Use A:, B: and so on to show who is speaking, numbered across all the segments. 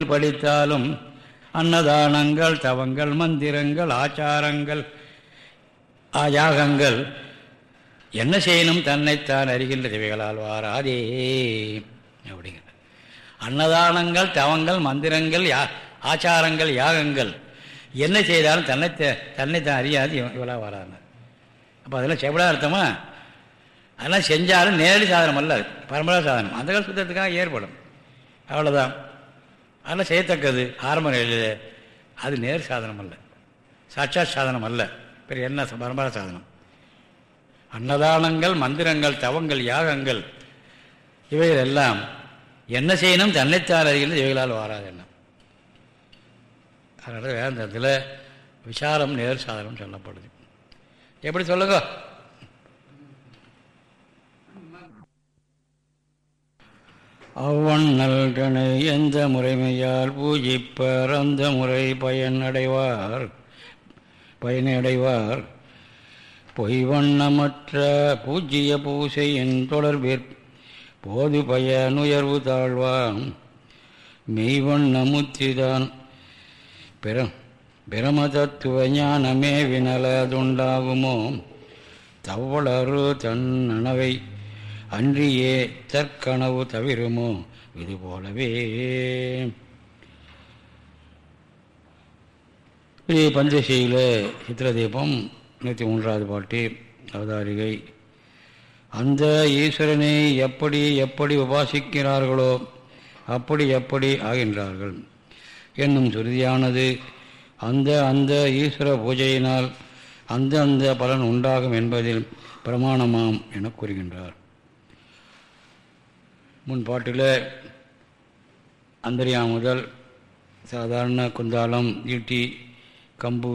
A: படித்தாலும் அன்னதானங்கள் தவங்கள் மந்திரங்கள் ஆச்சாரங்கள் யாகங்கள் என்ன செய்யணும் தன்னைத்தான் அறிகின்ற திவைகளால் வாராதே அப்படிங்கிற அன்னதானங்கள் தவங்கள் மந்திரங்கள் யா ஆச்சாரங்கள் யாகங்கள் என்ன செய்தாலும் தன்னை தன்னைத்தான் அறியாது. இவளாக வராங்க அப்போ அதெல்லாம் செவிடா அர்த்தமா? அதெல்லாம் செஞ்சாலும் நேரடி சாதனம் அல்ல பரம்பரா சாதனம். அந்த கால சுத்தத்துக்காக ஏற்படும். அவ்வளோதான் அதெல்லாம் செய்யத்தக்கது. ஆரம்ப நிலையில் அது நேர் சாதனம் அல்ல. சாட்சாத் சாதனம் அல்ல. பெரிய என்ன பரம்பரா சாதனம்? அன்னதானங்கள் மந்திரங்கள் தவங்கள் யாகங்கள் இவைகள் எல்லாம் என்ன செய்யணும் தன்னைத்தார் அறிகிறது இவைகளால் வாராது என்ன? அதனால் வேந்தத்தில் விசாரம் நேர் சாதனம் சொல்லப்படுது. எப்படி சொல்லுங்க? அவ்வண்ணல்கனை எந்த முறைமையால் பூஜிப்பர்? அந்த முறை பயனடைவார் பயனடைவார். பொய்வண்ணமற்ற பூஜ்ய பூசையின் தொடர்பிற் போது பயனுயர்வு தாழ்வான் மெய்வண்ணமுத்திதான் பிற பிரமதத்துவ ஞானமே வினலதுண்டாகுமோ? தவ்வளரு தன்னனவை அன்றியே தற்கனவு தவிருமோ? இது போலவே. பஞ்சசையில் சித்திரதீபம் நூற்றி மூன்றாவது பாட்டு அவதாரிகை. அந்த ஈஸ்வரனை எப்படி எப்படி உபாசிக்கிறார்களோ அப்படி எப்படி ஆகின்றார்கள். என்னும் சுருதியானது அந்த அந்த ஈஸ்வர பூஜையினால் அந்த அந்த பலன் உண்டாகும் என்பதில் பிரமாணமாம் என கூறுகின்றார். முன் பாட்டில் அந்தரியா முதல் சாதாரண குந்தாலம் ஈட்டி கம்பு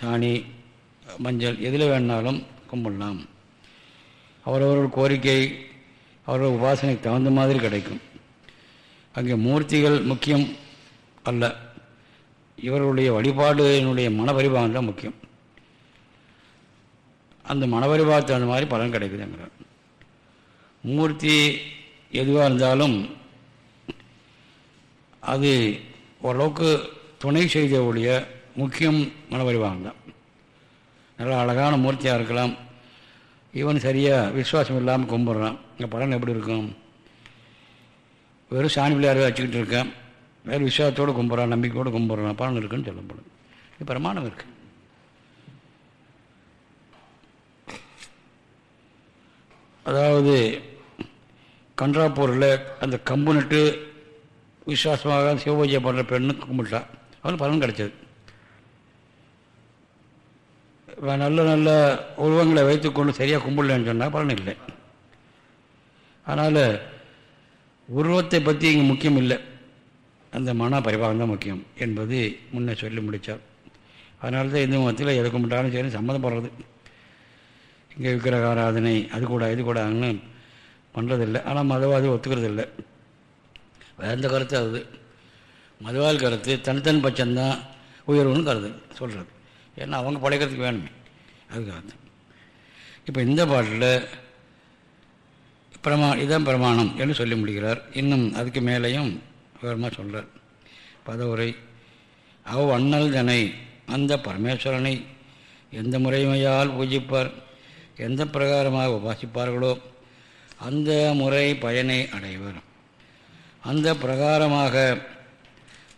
A: சாணி மஞ்சள் எதில் வேணாலும் கும்பிடலாம். அவரவர்கள் கோரிக்கை அவரவர் உபாசனைக்கு தகுந்த மாதிரி கிடைக்கும். அங்கே மூர்த்திகள் முக்கியம் அல்ல. இவர்களுடைய வழிபாடுனுடைய மனபரிபாகம் தான் முக்கியம். அந்த மனபரிபாகத்துக்கு தகுந்த மாதிரி பலன் கிடைக்குதுங்கிறார். மூர்த்தி எதுவாக இருந்தாலும் அது ஓரளவுக்கு துணை செய்த ஒழிய முக்கியம் மனபரிவாகம் தான் நல்லா அழகான மூர்த்தியாக இருக்கலாம். இவன் சரியாக விசுவாசம் இல்லாமல் கும்பிட்றான். இங்கே பலன் எப்படி இருக்கும்? வெறும் சாணி பிள்ளையார் வச்சுக்கிட்டு இருக்கேன் வேறு விசுவாசத்தோடு கும்பிட்றான் நம்பிக்கையோடு கும்பிட்றான். பலன் இருக்குன்னு சொல்லப்படும். இது பிரமாணம் இருக்குது அதாவது கன்றாப்பூரில் அந்த கம்பு நட்டு விசுவாசமாக சிவபூஜை பண்ணுற பெண்ணு கும்பிட்டான் அவனுக்கு பலன் கிடைச்சது. நல்ல நல்ல உருவங்களை வைத்துக்கொண்டு சரியாக கும்பிடலன்னு சொன்னால் பலன் இல்லை. அதனால் உருவத்தை பற்றி இங்கே முக்கியம் இல்லை. அந்த மன பரிபாகம் தான் முக்கியம் என்பது முன்னே சொல்லி முடித்தார் அதனால தான் இந்து மதத்தில் எதை கும்பிட்டாலும் சரி சம்மந்தப்படுறது இங்கே விக்கிரக ஆராதனை அது கூட இது கூடாதுன்னு பண்ணுறதில்லை ஆனால் மதவாதி ஒத்துக்கிறதில்லை. வேந்த கருத்து அது? மதுவால் கருத்து தனித்தனி பட்சம்தான் உயர்வுன்னு கருது சொல்கிறது ஏன்னா அவங்க பழைக்கிறதுக்கு வேணுமே. அதுக்காக இப்போ இந்த பாட்டில் பிரமா இதான் பிரமாணம் என்று சொல்லி முடிகிறார் இன்னும் அதுக்கு மேலேயும் விவரமாக சொல்கிறார் பதவுரை அவ் அண்ணல் தனை அந்த பரமேஸ்வரனை எந்த முறைமையால் பூஜிப்பார்? எந்த பிரகாரமாக உபாசிப்பார்களோ? அந்த முறை பயனை அடைவர். அந்த பிரகாரமாக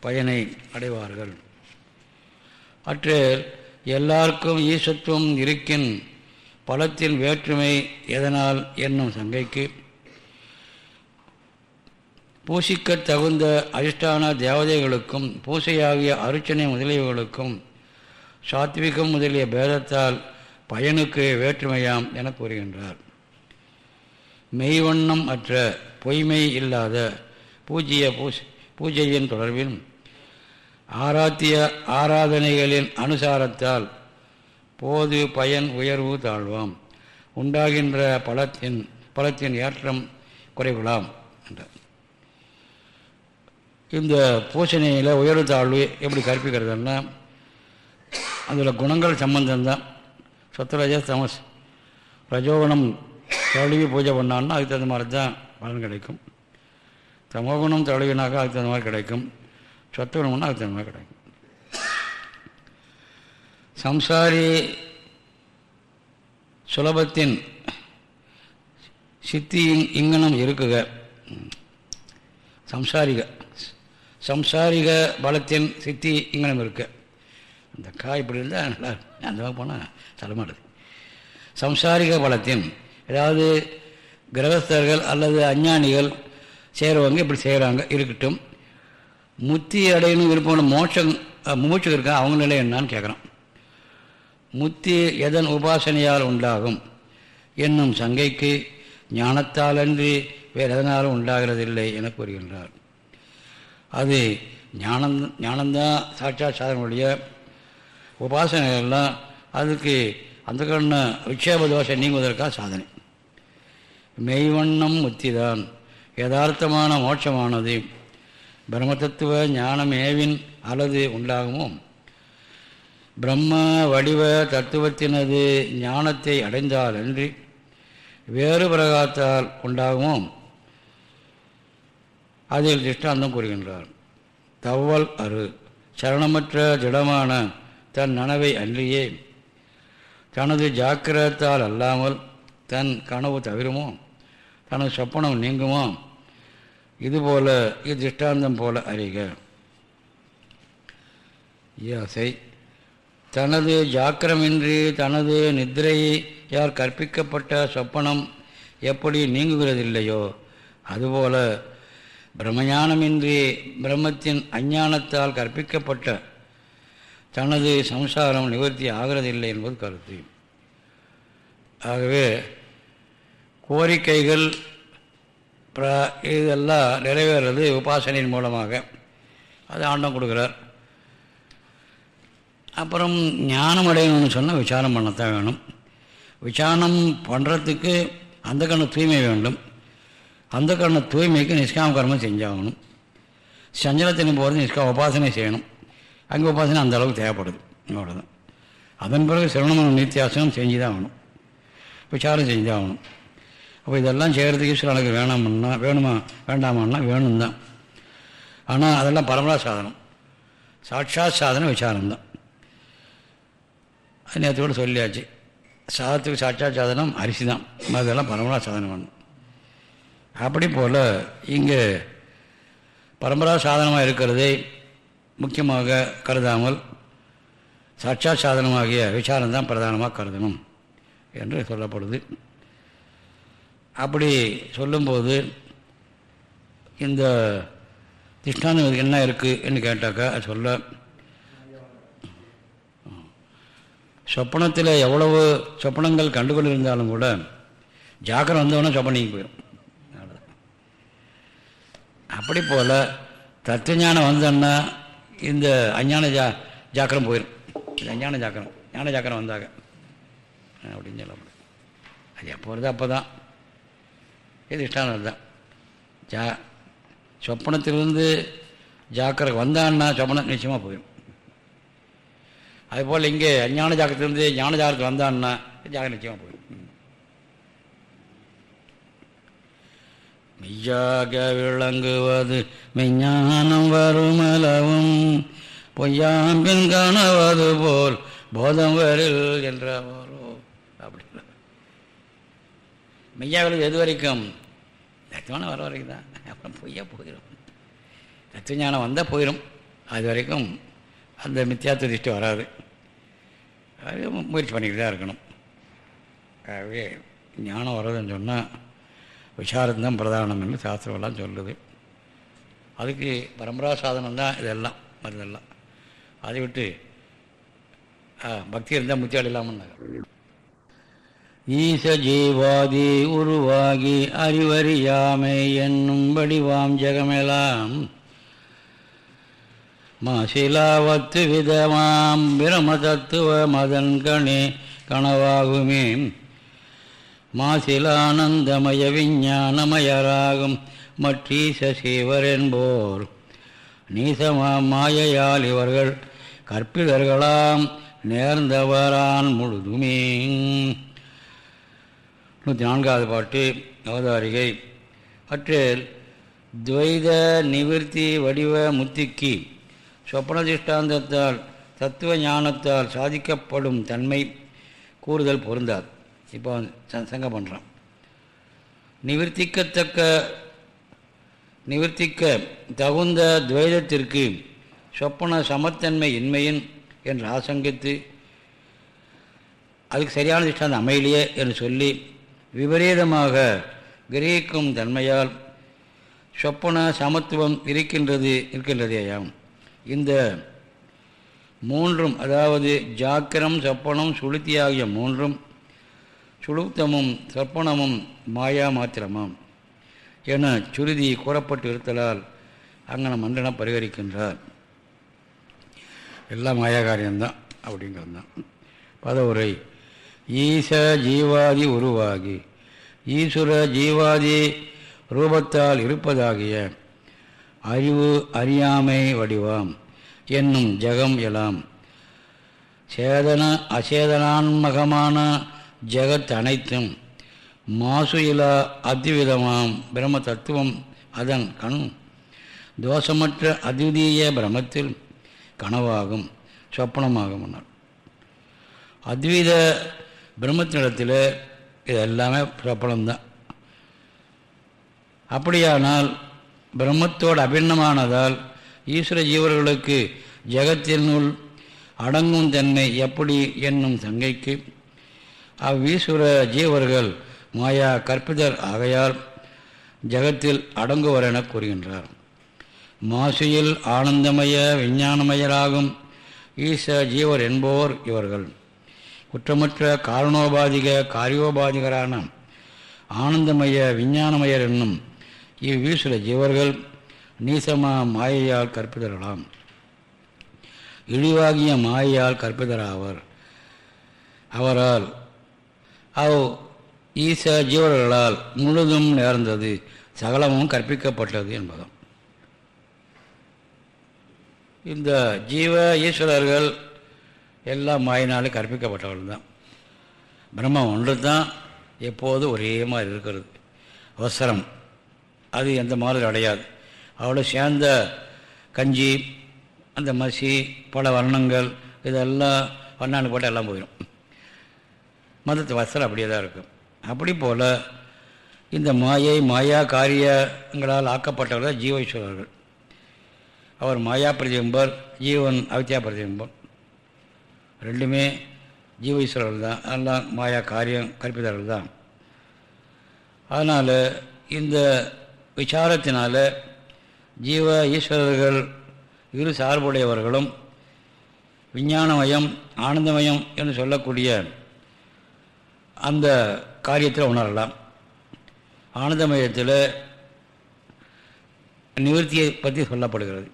A: பயனை அடைவார்கள். அற்றில் எல்லாருக்கும் ஈசத்துவம் இருக்கின் பலத்தின் வேற்றுமை எதனால் என்னும் சங்கைக்கு பூசிக்க தகுந்த அதிஷ்டான தேவதைகளுக்கும் பூசையாகிய அருச்சனை முதலியவர்களுக்கும் சாத்விகம் முதலிய பேதத்தால் பயனுக்கு வேற்றுமையாம் என கூறுகின்றார். மெய்வண்ணம் அற்ற பொய்மை இல்லாத பூஜ்ய பூஜையின் தொடர்பில் ஆராத்திய ஆராதனைகளின் அனுசாரத்தால் போது பயன் உயர்வு தாழ்வாம். உண்டாகின்ற பலத்தின் பலத்தின் ஏற்றம் குறைவலாம் என்றார். இந்த பூசணையில் உயர்வு தாழ்வு எப்படி கற்பிக்கிறதுன்னா அதில் குணங்கள் சம்பந்தம்தான். சத்ரஜ தமஸ் ரஜோகுணம் தழுவி பூஜை பண்ணான்னா அதுக்கு தகுந்த மாதிரி தான் பலன் கிடைக்கும். தமோகுணம் தழுவினாக்கா அதுக்கு தகுந்த மாதிரி கிடைக்கும். சத்துவகுணம்னா அதுக்கு தகுந்த மாதிரி கிடைக்கும். சம்சாரி சுலபத்தின் சித்தி இங்கனம் இருக்குக. சம்சாரிக சம்சாரிக பலத்தின் சித்தி இங்கனம் இருக்கு. அந்த காய் இப்படி இருந்தால் நல்லா அந்த போனால் தலைமாடுது சம்சாரிக பலத்தின் ஏதாவது கிரகஸ்தர்கள் அல்லது அஞ்ஞானிகள் செய்கிறவங்க இப்படி செய்கிறாங்க இருக்கட்டும். முத்தி அடையணும் விருப்பம் மோட்சம் மூச்சு இருக்கா அவங்க நிலை என்னான்னு கேட்குறான் முத்தி எதன் உபாசனையால் உண்டாகும்? என்னும் சங்கைக்கு ஞானத்தாலன்றி வேறு எதனாலும் உண்டாகிறதில்லை என கூறுகின்றார். அது ஞானம் ஞானந்தான் சாட்சா சாதனையுடைய உபாசனைகள்லாம் அதுக்கு அந்த கண்ண விக்ஷேப தோஷம் நீங்குவதற்காக சாதனை. மெய்வண்ணம் முத்திதான். யதார்த்தமான மோட்சமானது. பிரம்மதத்துவ ஞானமேவின் அல்லது உண்டாகுமோ? பிரம்ம வடிவ தத்துவத்தினது ஞானத்தை அடைந்தால் அன்றி வேறு பிரகாத்தால் உண்டாகுமோ? அதில் திஷ்டாந்தம் கூறுகின்றார். தவ்வல் அரு. சரணமற்ற திடமான தன் நனவை அன்றியே. தனது ஜாக்கிரத்தால் அல்லாமல் தன் கனவு தவிருமோ? தனது சொப்பனம் நீங்குமோ இதுபோல இது திஷ்டாந்தம் போல அறிக. யாசை தனது ஜாக்கிரமின்றி தனது நித்திரையால் கற்பிக்கப்பட்ட சொப்பனம் எப்படி நீங்குகிறதில்லையோ அதுபோல பிரம்மஞானமின்றி பிரம்மத்தின் அஞ்ஞானத்தால் கற்பிக்கப்பட்ட தனது சம்சாரம் நிவர்த்தி ஆகிறதில்லை என்பது கருத்து. ஆகவே கோரிக்கைகள் இதெல்லாம் நிறைவேறது உபாசனையின் மூலமாக. அது ஆண்டம் கொடுக்குறார். அப்புறம் ஞானம் அடையணும்னு சொன்னால் விசாரம் பண்ணத்தான் வேணும். விசாரணம் பண்ணுறதுக்கு அந்த கண்ணு தூய்மை வேண்டும். அந்த கண்ணு தூய்மைக்கு நிஷ்காம கர்மம் செஞ்சாகணும். சஞ்சலத்தின் போகிறது நிஷ்கா உபாசனை செய்யணும். அங்கே உபாசனை அந்த அளவுக்கு தேவைப்படுது. அவ்வளோதான் அதன் பிறகு சிரவணமான நித்தியாசனம் செஞ்சு தான் ஆகணும். விசாரம் செஞ்சு தான் ஆகணும். அப்போ இதெல்லாம் செய்கிறதுக்கு ஈஸ்வரனுக்கு வேணாமன்னா வேணுமா வேண்டாமான்னா வேணும் தான் ஆனால் அதெல்லாம் பரம்பரா சாதனம். சாட்சாத் சாதனம் விசாரம்தான். அது நேற்றோடு சொல்லியாச்சு. சாதத்துக்கு சாட்சாத் சாதனம் அரிசி தான் அதெல்லாம் பரம்பரா சாதனம் பண்ணும் அப்படி போல் இங்கே பரம்பரா சாதனமாக இருக்கிறதை முக்கியமாக கருதாமல் சாட்சாத் சாதனமாகிய விசாரம்தான் பிரதானமாக கருதணும் என்று சொல்லப்படுது. அப்படி சொல்லும்போது இந்த திஷ்டாந்தம் என்ன இருக்குது என்று கேட்டாக்கா சொல்ல சொப்பனத்தில் எவ்வளவு சொப்பனங்கள் கண்டுகொண்டு இருந்தாலும் கூட ஜாக்கிரம் வந்தவொடனே சொப்பனிக்கு போயிடும் அப்படி போல் தத்துவஞானம் வந்தோன்னா இந்த அஞ்ஞான ஜா ஜாக்கிரம் போயிடும் இது அஞ்ஞான ஜாக்கிரம் ஞான ஜாக்கிரம் வந்தாங்க அப்படின்னு சொல்ல முடியும். அது எப்போ வருது அப்போ தான் இது இஷ்டானது தான். ஜா சொப்பனத்திலிருந்து ஜாக்கிர வந்தான்னா சொப்பனம் நிச்சயமாக போயிடும். அதுபோல் இங்கே அஞ்ஞான ஜாக்கிரத்திலிருந்து ஞான ஜாக்கிரத்தில் வந்தான்னா ஜாக்கிரம் நிச்சயமாக போயிடும். மெய்யாக விளங்குவது மெஞ்ஞானம் வருமளவும் பொய்யாம்பின் காணவது போல் போதம் வரில் என்றாரோ அப்படி. மெய்யா எது வரைக்கும்? தத்துவானம் வர வரைக்கும் தான் அப்புறம் பொய்யா போயிடும் தத்துவஞானம் வந்தால் போயிடும் அது வரைக்கும் அந்த மித்தியாத்துவ திருஷ்டி வராது. அது முயற்சி பண்ணிக்கிட்டு தான் இருக்கணும். ஆகவே ஞானம் வர்றதுன்னு சொன்னால் விசாரந்தான் பிரதானம் என்று சாஸ்திரமெல்லாம் சொல்லுது. அதுக்கு பரம்பரா சாதனம் தான் இதெல்லாம் மருந்தெல்லாம். அதை விட்டு பக்தி இருந்தால் முத்தியால் இல்லாமல் ஈச ஜீவாதி உருவாகி அறிவறியாமை என்னும் வடிவாம் ஜெகமெலாம். மசிலாவத்து விதமாம் பிரம தத்துவ மதன் கணே கனவாகுமே. மாசிலானந்தமய விஞ்ஞானமயராகும் மற்றீச சிவர் என்போர். நீசமா மாயையால் இவர்கள் கற்பிதர்களாம் நேர்ந்தவரான் முழுதுமே. நூற்றி நான்காவது பாட்டு அவதாரிகை. அற்றில் துவைத நிவர்த்தி வடிவ முத்திக்கு சொப்பனதிஷ்டாந்தத்தால் தத்துவ ஞானத்தால் சாதிக்கப்படும் தன்மை கூறுதல் பொருந்தாது. இப்போ சங்க பண்ணுறான் நிவர்த்திக்கத்தக்க நிவர்த்திக்க தகுந்த துவைதத்திற்கு சொப்பன சமத்தன்மை இன்மையின் என்று ஆசங்கித்து அதுக்கு சரியான திஷ்டாந்த அமையிலேயே என்று சொல்லி விபரீதமாக கிரகிக்கும் தன்மையால் சொப்பன சமத்துவம் இருக்கின்றது இருக்கின்றதேயாம். இந்த மூன்றும் அதாவது ஜாக்கிரம் சொப்பனம் சுளுத்தி ஆகிய மூன்றும் சுளுத்தமும் சொப்பனமும் மாயா மாத்திரமாம் என சுருதி கூறப்பட்டு இருத்தலால் அங்கன மண்டனம் பரிகரிக்கின்றார். எல்லாம் மாயா காரியம்தான் அப்படிங்கிறது தான் பதவுரை ஈச ஜீவாதி உருவாகி ஈஸ்வர ஜீவாதி ரூபத்தால் இருப்பதாகிய அறிவு அறியாமை வடிவாம் என்னும் ஜெகம் எலாம். சேதன அசேதனான்மகமான ஜெகத் அனைத்தும் மாசு இலா அத்விதமாம். பிரம்ம தத்துவம் அதன் கண் தோஷமற்ற அத்விதீய பிரமத்தில் கனவாகும் சொப்பனமாகும். அத்வித பிரம்மத்தினிடத்தில் இது எல்லாமே பிரபலம்தான். அப்படியானால் பிரம்மத்தோடு அபிண்ணமானதால் ஈஸ்வர ஜீவர்களுக்கு ஜெகத்தினுள் அடங்கும் தன்மை எப்படி என்னும் சங்கைக்கு அவ்வீஸ்வர ஜீவர்கள் மாயா கற்பிதர் ஆகையால் ஜகத்தில் அடங்குவர் என கூறுகின்றார். மாசியில் ஆனந்தமய விஞ்ஞானமயராகும் ஈஸ்வர ஜீவர் என்போர் இவர்கள். குற்றமற்ற காரணோபாதிக காரியோபாதிகரான ஆனந்தமய விஞ்ஞானமயர் என்னும் இவ்வீஸ்வர ஜீவர்கள் நீசமா மாயையால் கற்பிதரலாம் இழிவாகிய மாயையால் கற்பிதராவர். அவரால் அவ் ஈச ஜீவர்களால் முழுதும் நேர்ந்தது சகலமும் கற்பிக்கப்பட்டது என்பதும். இந்த ஜீவ ஈஸ்வரர்கள் எல்லாம் மாயினாலே கற்பிக்கப்பட்டவர்கள் தான் பிரம்மம் ஒன்று தான் எப்போது ஒரே மாதிரி இருக்கிறது. அவசரம். அது எந்த மாதிரி அடையாது. அவ்வளோ சேர்ந்த கஞ்சி அந்த மசி பல வர்ணங்கள் இதெல்லாம் வண்ணாண்டு போட்டு எல்லாம் போயிடும் மதத்து வசரம் அப்படியே தான் இருக்கும். அப்படி போல் இந்த மாயை மாயா காரியங்களால் ஆக்கப்பட்டவர்கள் ஜீவேஸ்வரர்கள். அவர் மாயா பிரதிபிம்பர் ஜீவன் அவித்யா பிரதிபிம்பம் ரெண்டுமே ஜீவேஸ்வரர்கள் தான் அதெல்லாம் மாயா காரியம் கற்பிதர்கள் தான் அதனால் இந்த விசாரத்தினால் ஜீவ ஈஸ்வரர்கள் இரு சார்புடையவர்களும் விஞ்ஞானமயம் ஆனந்தமயம் என்று சொல்லக்கூடிய அந்த காரியத்தில் உணரலாம். ஆனந்தமயத்தில் நிவர்த்தியை பற்றி சொல்லப்படுகிறது.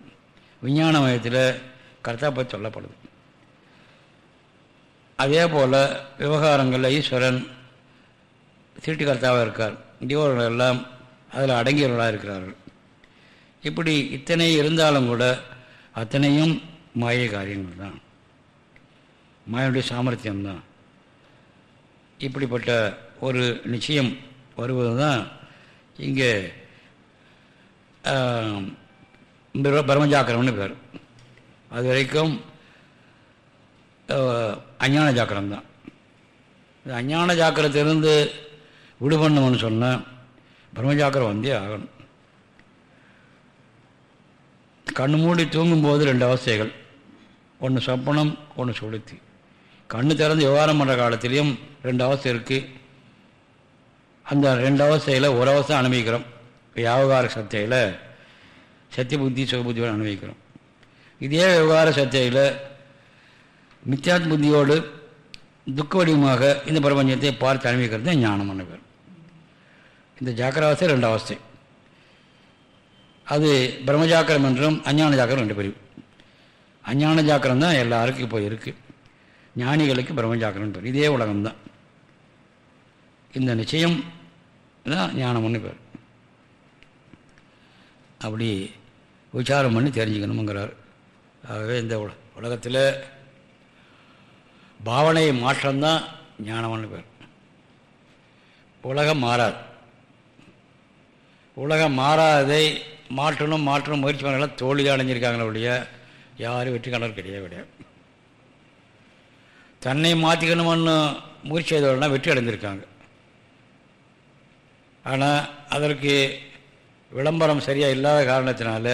A: விஞ்ஞானமயத்தில் கர்த்தா பற்றி சொல்லப்படுது. அதே போல் விவகாரங்களில் ஈஸ்வரன் சீட்டுக்கர்த்தாவாக இருக்கார் ஜீவர்கள் எல்லாம் அதில் அடங்கியவர்களாக இருக்கிறார்கள். இப்படி இத்தனை இருந்தாலும் கூட அத்தனையும் மாய காரியங்கள் தான் மாயனுடைய சாமர்த்தியம்தான். இப்படிப்பட்ட ஒரு நிச்சயம் வருவது தான் இங்கே பிரம்மஜாக்கிரம்னு பேர். அது வரைக்கும் அஞ்ஞான ஜாக்கிரம் தான். இந்த அஞ்ஞான ஜாக்கிரத்திலிருந்து விடுபண்ணணும்னு சொன்னால் பிரம்மஜாக்கிரம் வந்தே ஆகணும். கண்ணு மூடி தூங்கும்போது ரெண்டு அவஸ்தைகள். ஒன்று சொப்பனம் ஒன்று சுளுத்தி. கண்ணு திறந்து விவகாரம் பண்ணுற காலத்திலையும் ரெண்டு அவஸ்தை இருக்குது அந்த ரெண்டு அவஸ்தையில் ஒரு அவஸ்தை அனுபவிக்கிறோம். வியாபகார சத்தையில் சத்திய புத்தி சுகபுத்தி அனுபவிக்கிறோம். இதே விவகார சத்தையில் மித்தியாத் புத்தியோடு துக்க வடிவமாக இந்த பிரபஞ்சத்தை பார்த்து அனுபவிக்கிறது தான் ஞானம் பேர். இந்த ஜாக்கிராவஸ்தை ரெண்டு அவஸ்தை அது பிரம்மஜாக்கிரம் என்றும் அஞ்ஞான ஜாக்கிரம் ரெண்டு பிரிவு. அஞ்ஞான ஜாக்கிரம் தான் எல்லாருக்கும் இப்போ இருக்குது ஞானிகளுக்கு பிரம்மஜாக்கிரம் பேர். இதே உலகம்தான் இந்த நிச்சயம் தான் ஞானம்னு பேர். அப்படி விசாரம் பண்ணி தெரிஞ்சுக்கணுங்கிறார் ஆகவே இந்த உல உலகத்தில் பாவனை மாற்றம்தான் ஞானம்னு பேர். உலகம் மாறாது. உலகம் மாறாததை மாற்றணும் மாற்றணும் முயற்சி பண்ணலாம். தோல்வி அடைஞ்சிருக்காங்களே ஒழிய யாரும் வெற்றி கண்டவர் கிடையவே கிடையாது. தன்னை மாற்றிக்கணும்னு முயற்சி செய்தவர்கள்னா வெற்றி அடைஞ்சிருக்காங்க. ஆனால் அதற்கு விளம்பரம் சரியாக இல்லாத காரணத்தினால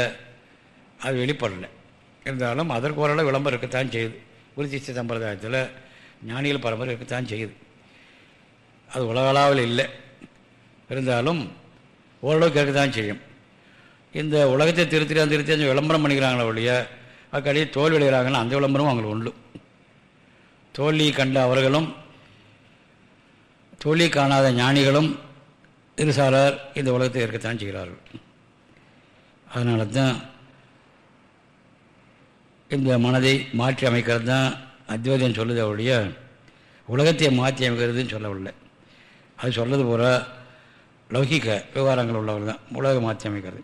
A: அது வெளிப்படலை. இருந்தாலும் அதற்கு ஓரளவு விளம்பரம் இருக்கத்தான் செய்யுது. குருதிஷ்ட சம்பிரதாயத்தில் ஞானிகள் பரம்பரை இருக்கத்தான் செய்யுது. அது உலகளாவில் இல்லை. இருந்தாலும் ஓரளவுக்கு இருக்கத்தான் செய்யும். இந்த உலகத்தை திருத்தி திருத்தி அந்த விளம்பரம் பண்ணிக்கிறாங்களே ஒழிய அக்கடியே தோல்வி அடைகிறாங்கன்னா அந்த விளம்பரமும் அவங்களுக்கு உண்டு. தோல்வி கண்ட அவர்களும் தோல்வி காணாத ஞானிகளும் இருசாரார் இந்த உலகத்தை இருக்கத்தான் செய்கிறார்கள். அதனால தான் இந்த மனதை மாற்றி அமைக்கிறது தான் அத்வைதம் சொல்லுது அவளுடைய உலகத்தை மாற்றி அமைக்கிறதுன்னு சொல்லவில்லை அது சொல்றது போல லௌகிக விவகாரங்கள் உள்ளவர் தான். உலகம் மாற்றி அமைக்கிறது.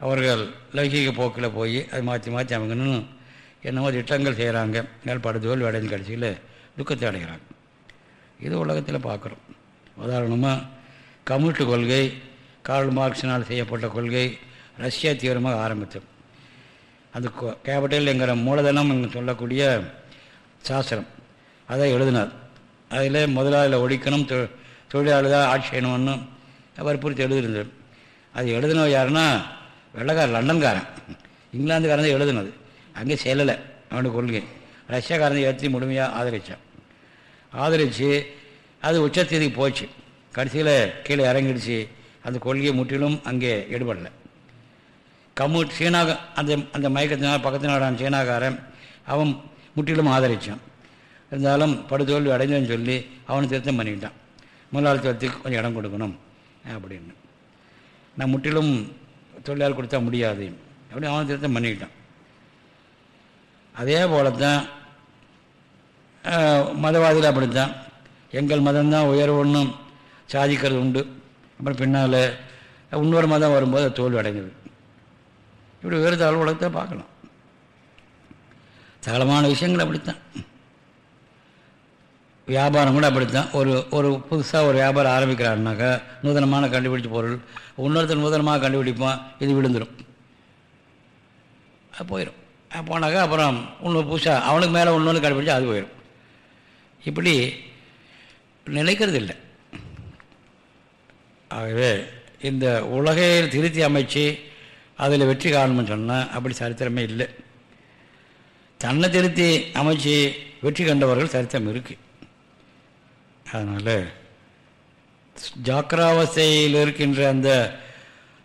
A: அவர்கள் லௌகிக போக்கில் போய் அதை மாற்றி மாற்றி அமைக்கணும்னு என்னமோ திட்டங்கள் செய்கிறாங்க மேல் படுதோல் அடைந்து கடைசியில் துக்கத்தை அடைகிறாங்க. இது உலகத்தில் பார்க்குறோம் உதாரணமாக கம்யூனிஸ்ட் கொள்கை கார்ல் மார்க்ஸினால் செய்யப்பட்ட கொள்கை ரஷ்யா தீவிரமாக ஆரம்பித்தது. அந்த கேபிட்டல் என்கிற மூலதனம் சொல்லக்கூடிய சாஸ்திரம். அதை எழுதினார். அதில் முதலாளியில் ஒழிக்கணும் தொ தொழிலாளர் தான் ஆட்சி செய்யணும்னு வற்புறுத்தி எழுதியிருந்தார். அது எழுதினவர் யாருன்னா வெள்ளக்காரன் லண்டன்காரன். இங்கிலாந்துக்காரன் தான் எழுதுனது. அங்கே செல்லலை அவனுக்கு கொள்கை. ரஷ்யாக்காரன் ஏற்றி முழுமையாக ஆதரித்தான் ஆதரித்து அது உச்சத்தீதிக்கு போச்சு. கடைசியில் கீழே இறங்கிடுச்சு. அந்த கொள்கையை முற்றிலும் அங்கே ஈடுபடலை. கம்மு சீனாக அந்த அந்த மயக்கத்தினால் பக்கத்து நாடான சீனாக்காரன் அவன் முற்றிலும் ஆதரித்தான் இருந்தாலும் படுதோல்வி அடைஞ்சோன்னு சொல்லி அவனை திருத்தம் பண்ணிக்கிட்டான். முதலாளித்துவத்துக்கு கொஞ்சம் இடம் கொடுக்கணும் அப்படின்னு. நான் முற்றிலும் தொழிலாளர் கொடுத்தா முடியாது அப்படி அவனை திருத்தம் பண்ணிக்கிட்டான். அதே போல தான் மதவாதிகள் அப்படித்தான். எங்கள் மதம்தான் உயர்வுன்னு சாதிக்கிறது உண்டு. அப்புறம் பின்னால் இன்னொரு மதம் வரும்போது தோல்வி அடைஞ்சது இப்படி வேறு தாழ் உலகத்தை பார்க்கலாம். சகலமான விஷயங்கள் அப்படித்தான். வியாபாரம் கூட அப்படித்தான். ஒரு ஒரு புதுசாக ஒரு வியாபாரம் ஆரம்பிக்கிறாருனாக்கா நூதனமான கண்டுபிடிச்ச பொருள் இன்னொருத்தர் நூதனமாக கண்டுபிடிப்பான் இது விழுந்துடும் அது போயிடும் போனாக்கா அப்புறம் இன்னொரு புதுசாக அவனுக்கு மேலே இன்னொன்று கண்டுபிடிச்சா அது போயிடும் இப்படி நினைக்கிறது இல்லை. ஆகவே இந்த உலகை திருத்தி அமைச்சு அதில் வெற்றி காணணும்னு சொன்னால் அப்படி சரித்திரமே இல்லை. தன்னை திருத்தி அமைச்சு வெற்றி கண்டவர்கள் சரித்திரம் இருக்குது அதனால் ஜாக்கிராவஸ்தையில் இருக்கின்ற அந்த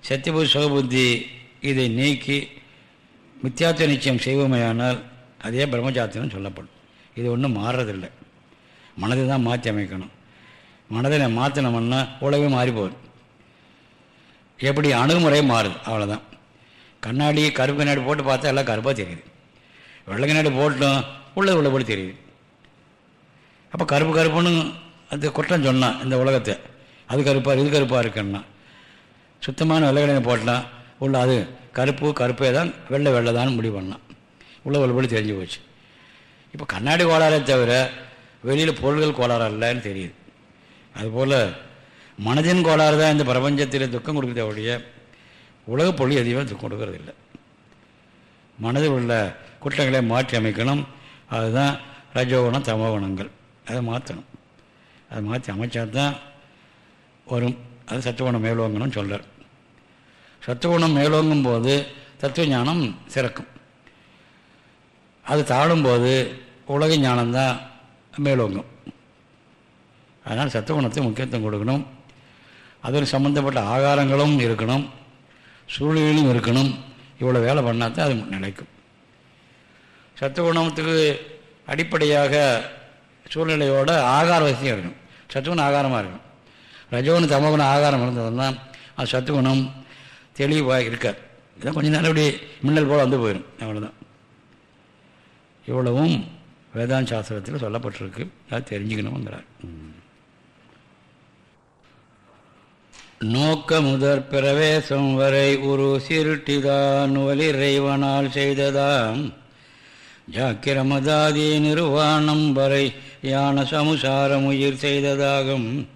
A: சத்தியபுத்தி சுகபுத்தி இதை நீக்கி மித்தியாத்துவ நிச்சயம் செய்வோமையானால் அதே பிரம்மஜாத்தியம் சொல்லப்படும். இது ஒன்றும் மாறுறதில்லை. மனதை தான் மாற்றி அமைக்கணும். மனதை மாற்றினோம்னா உலகமே மாறி போகுது எப்படி அணுகுமுறை மாறுது. அவ்வளோதான் கண்ணாடி கருப்பு கண்ணாடி போட்டு பார்த்தா எல்லாம் கருப்பாக தெரியுது. வெள்ளை கண்ணாடி போட்டோம் உள்ளது உள்ளபடி தெரியுது. அப்போ கருப்பு கருப்புன்னு அந்த குற்றம் சொன்னான் இந்த உலகத்தை. அது கருப்பாக இது கருப்பாக இருக்குன்னா. சுத்தமான வெள்ளை கண்ணாடி போட்டலாம். உள்ள அது கருப்பு கருப்பே தான் வெள்ளை வெள்ளை தான் முடிவு பண்ணான். உள்ள உள்ளபடி தெரிஞ்சு போச்சு. இப்போ கண்ணாடி கோளாறே தவிர வெளியில் பொருள்கள் கோளாறு இல்லைன்னு தெரியுது. அதுபோல் மனதின் கோளாறு தான் இந்த பிரபஞ்சத்தில் துக்கம் கொடுக்குறத ஒழிய உலகப் பொருள் எதையுமே கொடுக்கறது கொடுக்கறதில்லை மனதில் உள்ள குற்றங்களை மாற்றி அமைக்கணும். அதுதான் ரஜோகுணம் தமோகுணங்கள். அதை மாற்றணும். அதை மாற்றி அமைச்சா தான் வரும் அது சத்துவகுணம் மேலோங்கணும்னு சொல்கிறார் சத்துவகுணம் மேலோங்கும் போது தத்துவ ஞானம் சிறக்கும். அது தாழும்போது உலக ஞானம்தான் மேலோங்கும். அதனால் சத்துவகுணத்தை முக்கியத்துவம் கொடுக்கணும். அதில் சம்மந்தப்பட்ட ஆகாரங்களும் இருக்கணும். சூழ்நிலையும் இருக்கணும். இவ்வளோ வேலை பண்ணால் தான் அது நிலைக்கும். சத்துவகுணத்துக்கு அடிப்படையாக சூழ்நிலையோட ஆகார வசதியும் இருக்கணும். சத்துவகுணம் ஆகாரமாக இருக்கும் ரஜோகுணம் தமகுணம் ஆகாரம் இருந்ததுன்னா அது சத்துவகுணம் தெளிவாக இருக்காது. இதான் கொஞ்சம் நேரம் இப்படி மின்னல் போல் வந்து போயிடும் அவ்வளோதான் இவ்வளவும் வேதாந்த சாஸ்திரத்தில் சொல்லப்பட்டிருக்கு. அதை தெரிஞ்சுக்கணுங்கிறார் நோக்க முதற் பிரவேசம் வரை ஒரு சிருட்டிதான் வலிறைவனால் செய்ததாம். ஜாக்கிரமதாதி நிர்வாணம் வரை யான சமுசாரம் உயிர் செய்ததாகும்.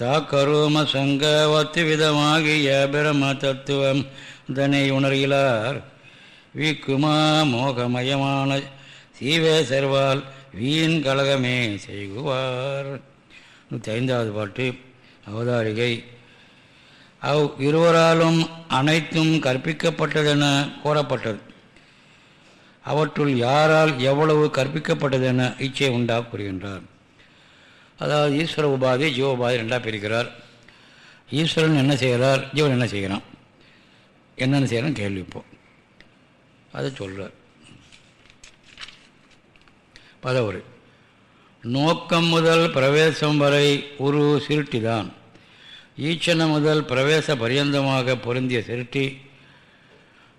A: தாக்கரும சங்கவத்து விதமாகிய பிரம தத்துவம் தன்னை உணர்கிறார். வீக்குமா மோகமயமான சீவே சர்வால் வீண் கழகமே செய்குவார். நூற்றி ஐந்தாவது பாட்டு அவதாரிகை அவ் இருவராலும் அனைத்தும் கற்பிக்கப்பட்டதென கூறப்பட்டது. அவற்றுள் யாரால் எவ்வளவு கற்பிக்கப்பட்டதென இச்சை உண்டா கூறுகின்றார். அதாவது ஈஸ்வர உபாதி ஜீவ உபாதி ரெண்டாக பிரிக்கிறார். ஈஸ்வரன் என்ன செய்கிறார்? ஜீவன் என்ன செய்கிறான்? என்னென்ன செய்கிறான் கேள்வி அதை சொல்கிறார் பதவுரை. நோக்கம் முதல் பிரவேசம் வரை ஒரு சிருட்டிதான். ஈச்சன முதல் பிரவேச பரியந்தமாக பொருந்திய சிருட்டி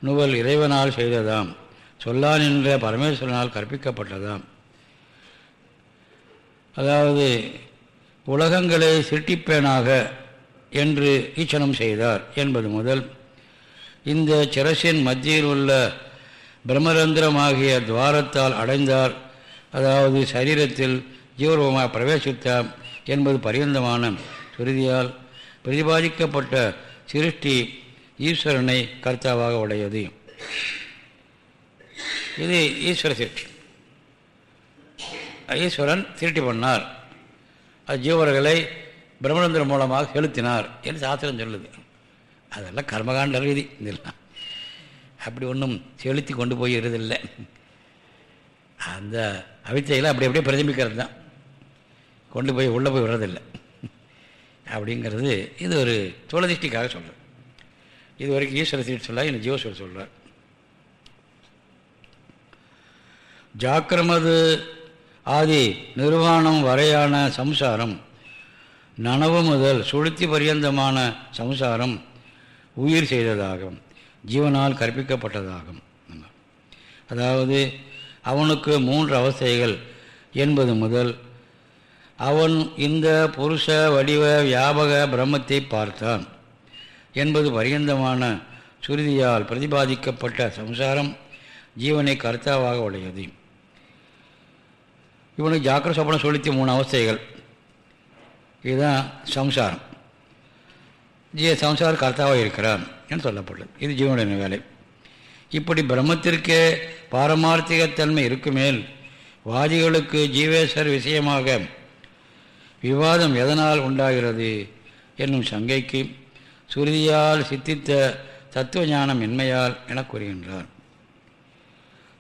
A: நுவல் இறைவனால் செய்ததாம். சொல்லான் என்ற பரமேஸ்வரனால் கற்பிக்கப்பட்டதாம். அதாவது உலகங்களை சிருட்டிப்பேனாக என்று ஈச்சனம் செய்தார் என்பது முதல். இந்த சிரசின் மத்தியில் உள்ள பிரம்மரந்திரமாகிய துவாரத்தால் அடைந்தார். அதாவது சரீரத்தில் ஜீவரூபமாக பிரவேசித்தார் என்பது பரியந்தமான சுருதியால் பிரதிபாதிக்கப்பட்ட சிருஷ்டி ஈஸ்வரனை கர்த்தாவாக உடையது. இது ஈஸ்வர சிருஷ்டி. ஈஸ்வரன் திருட்டி பண்ணார். அது ஜீவர்களை பிரம்மணந்திரம் மூலமாக செலுத்தினார் என்று சாஸ்திரம் சொல்லுது. அதெல்லாம் கர்மகாண்ட ரீதி. இதெல்லாம் அப்படி ஒன்றும் செலுத்தி கொண்டு போய் இருதில்லை அந்த அவித்தையில் அப்படி அப்படியே பிரதிபிக்கிறது தான். கொண்டு போய் உள்ளே போய் விடுறதில்லை. அப்படிங்கிறது இது ஒரு தொலைதிஷ்டிக்காக சொல்கிறேன் இது வரைக்கும் ஈஸ்வர சீட் சொல்ல இன்னும் ஜீவஸ்வர் சொல்கிறார் ஜாக்கிரமது ஆதி நிர்வாணம் வரையான சம்சாரம் நனவு முதல் சுளுத்தி பரியந்தமான சம்சாரம் உயிர் செய்ததாகும் ஜீவனால் கற்பிக்கப்பட்டதாகும். அதாவது அவனுக்கு மூன்று அவஸ்தைகள் என்பது முதல் அவன் இந்த புருஷ வடிவ வியாபக பிரம்மத்தை பார்த்தான் என்பது பரியந்தமான சுருதியால் பிரதிபாதிக்கப்பட்ட சம்சாரம் ஜீவனை கர்த்தாவாக உடையது. இவனுக்கு ஜாக்கிர சொப்பனம் சொலுத்தி மூணு அவஸ்தைகள். இதுதான் சம்சாரம். ஜீ சம்சார கர்த்தாவாக இருக்கிறான் என்று சொல்லப்பட்டது. இது ஜீவனுடைய வேலை. இப்படி பிரம்மத்திற்கே பாரமார்த்திகத்தன்மை இருக்குமேல் வாதிகளுக்கு ஜீவேஸ்வர் விஷயமாக விவாதம் எதனால் உண்டாகிறது? என்னும் சங்கைக்கு சுருதியால் சித்தித்த தத்துவ ஞானம் மென்மையால் என கூறுகின்றார்.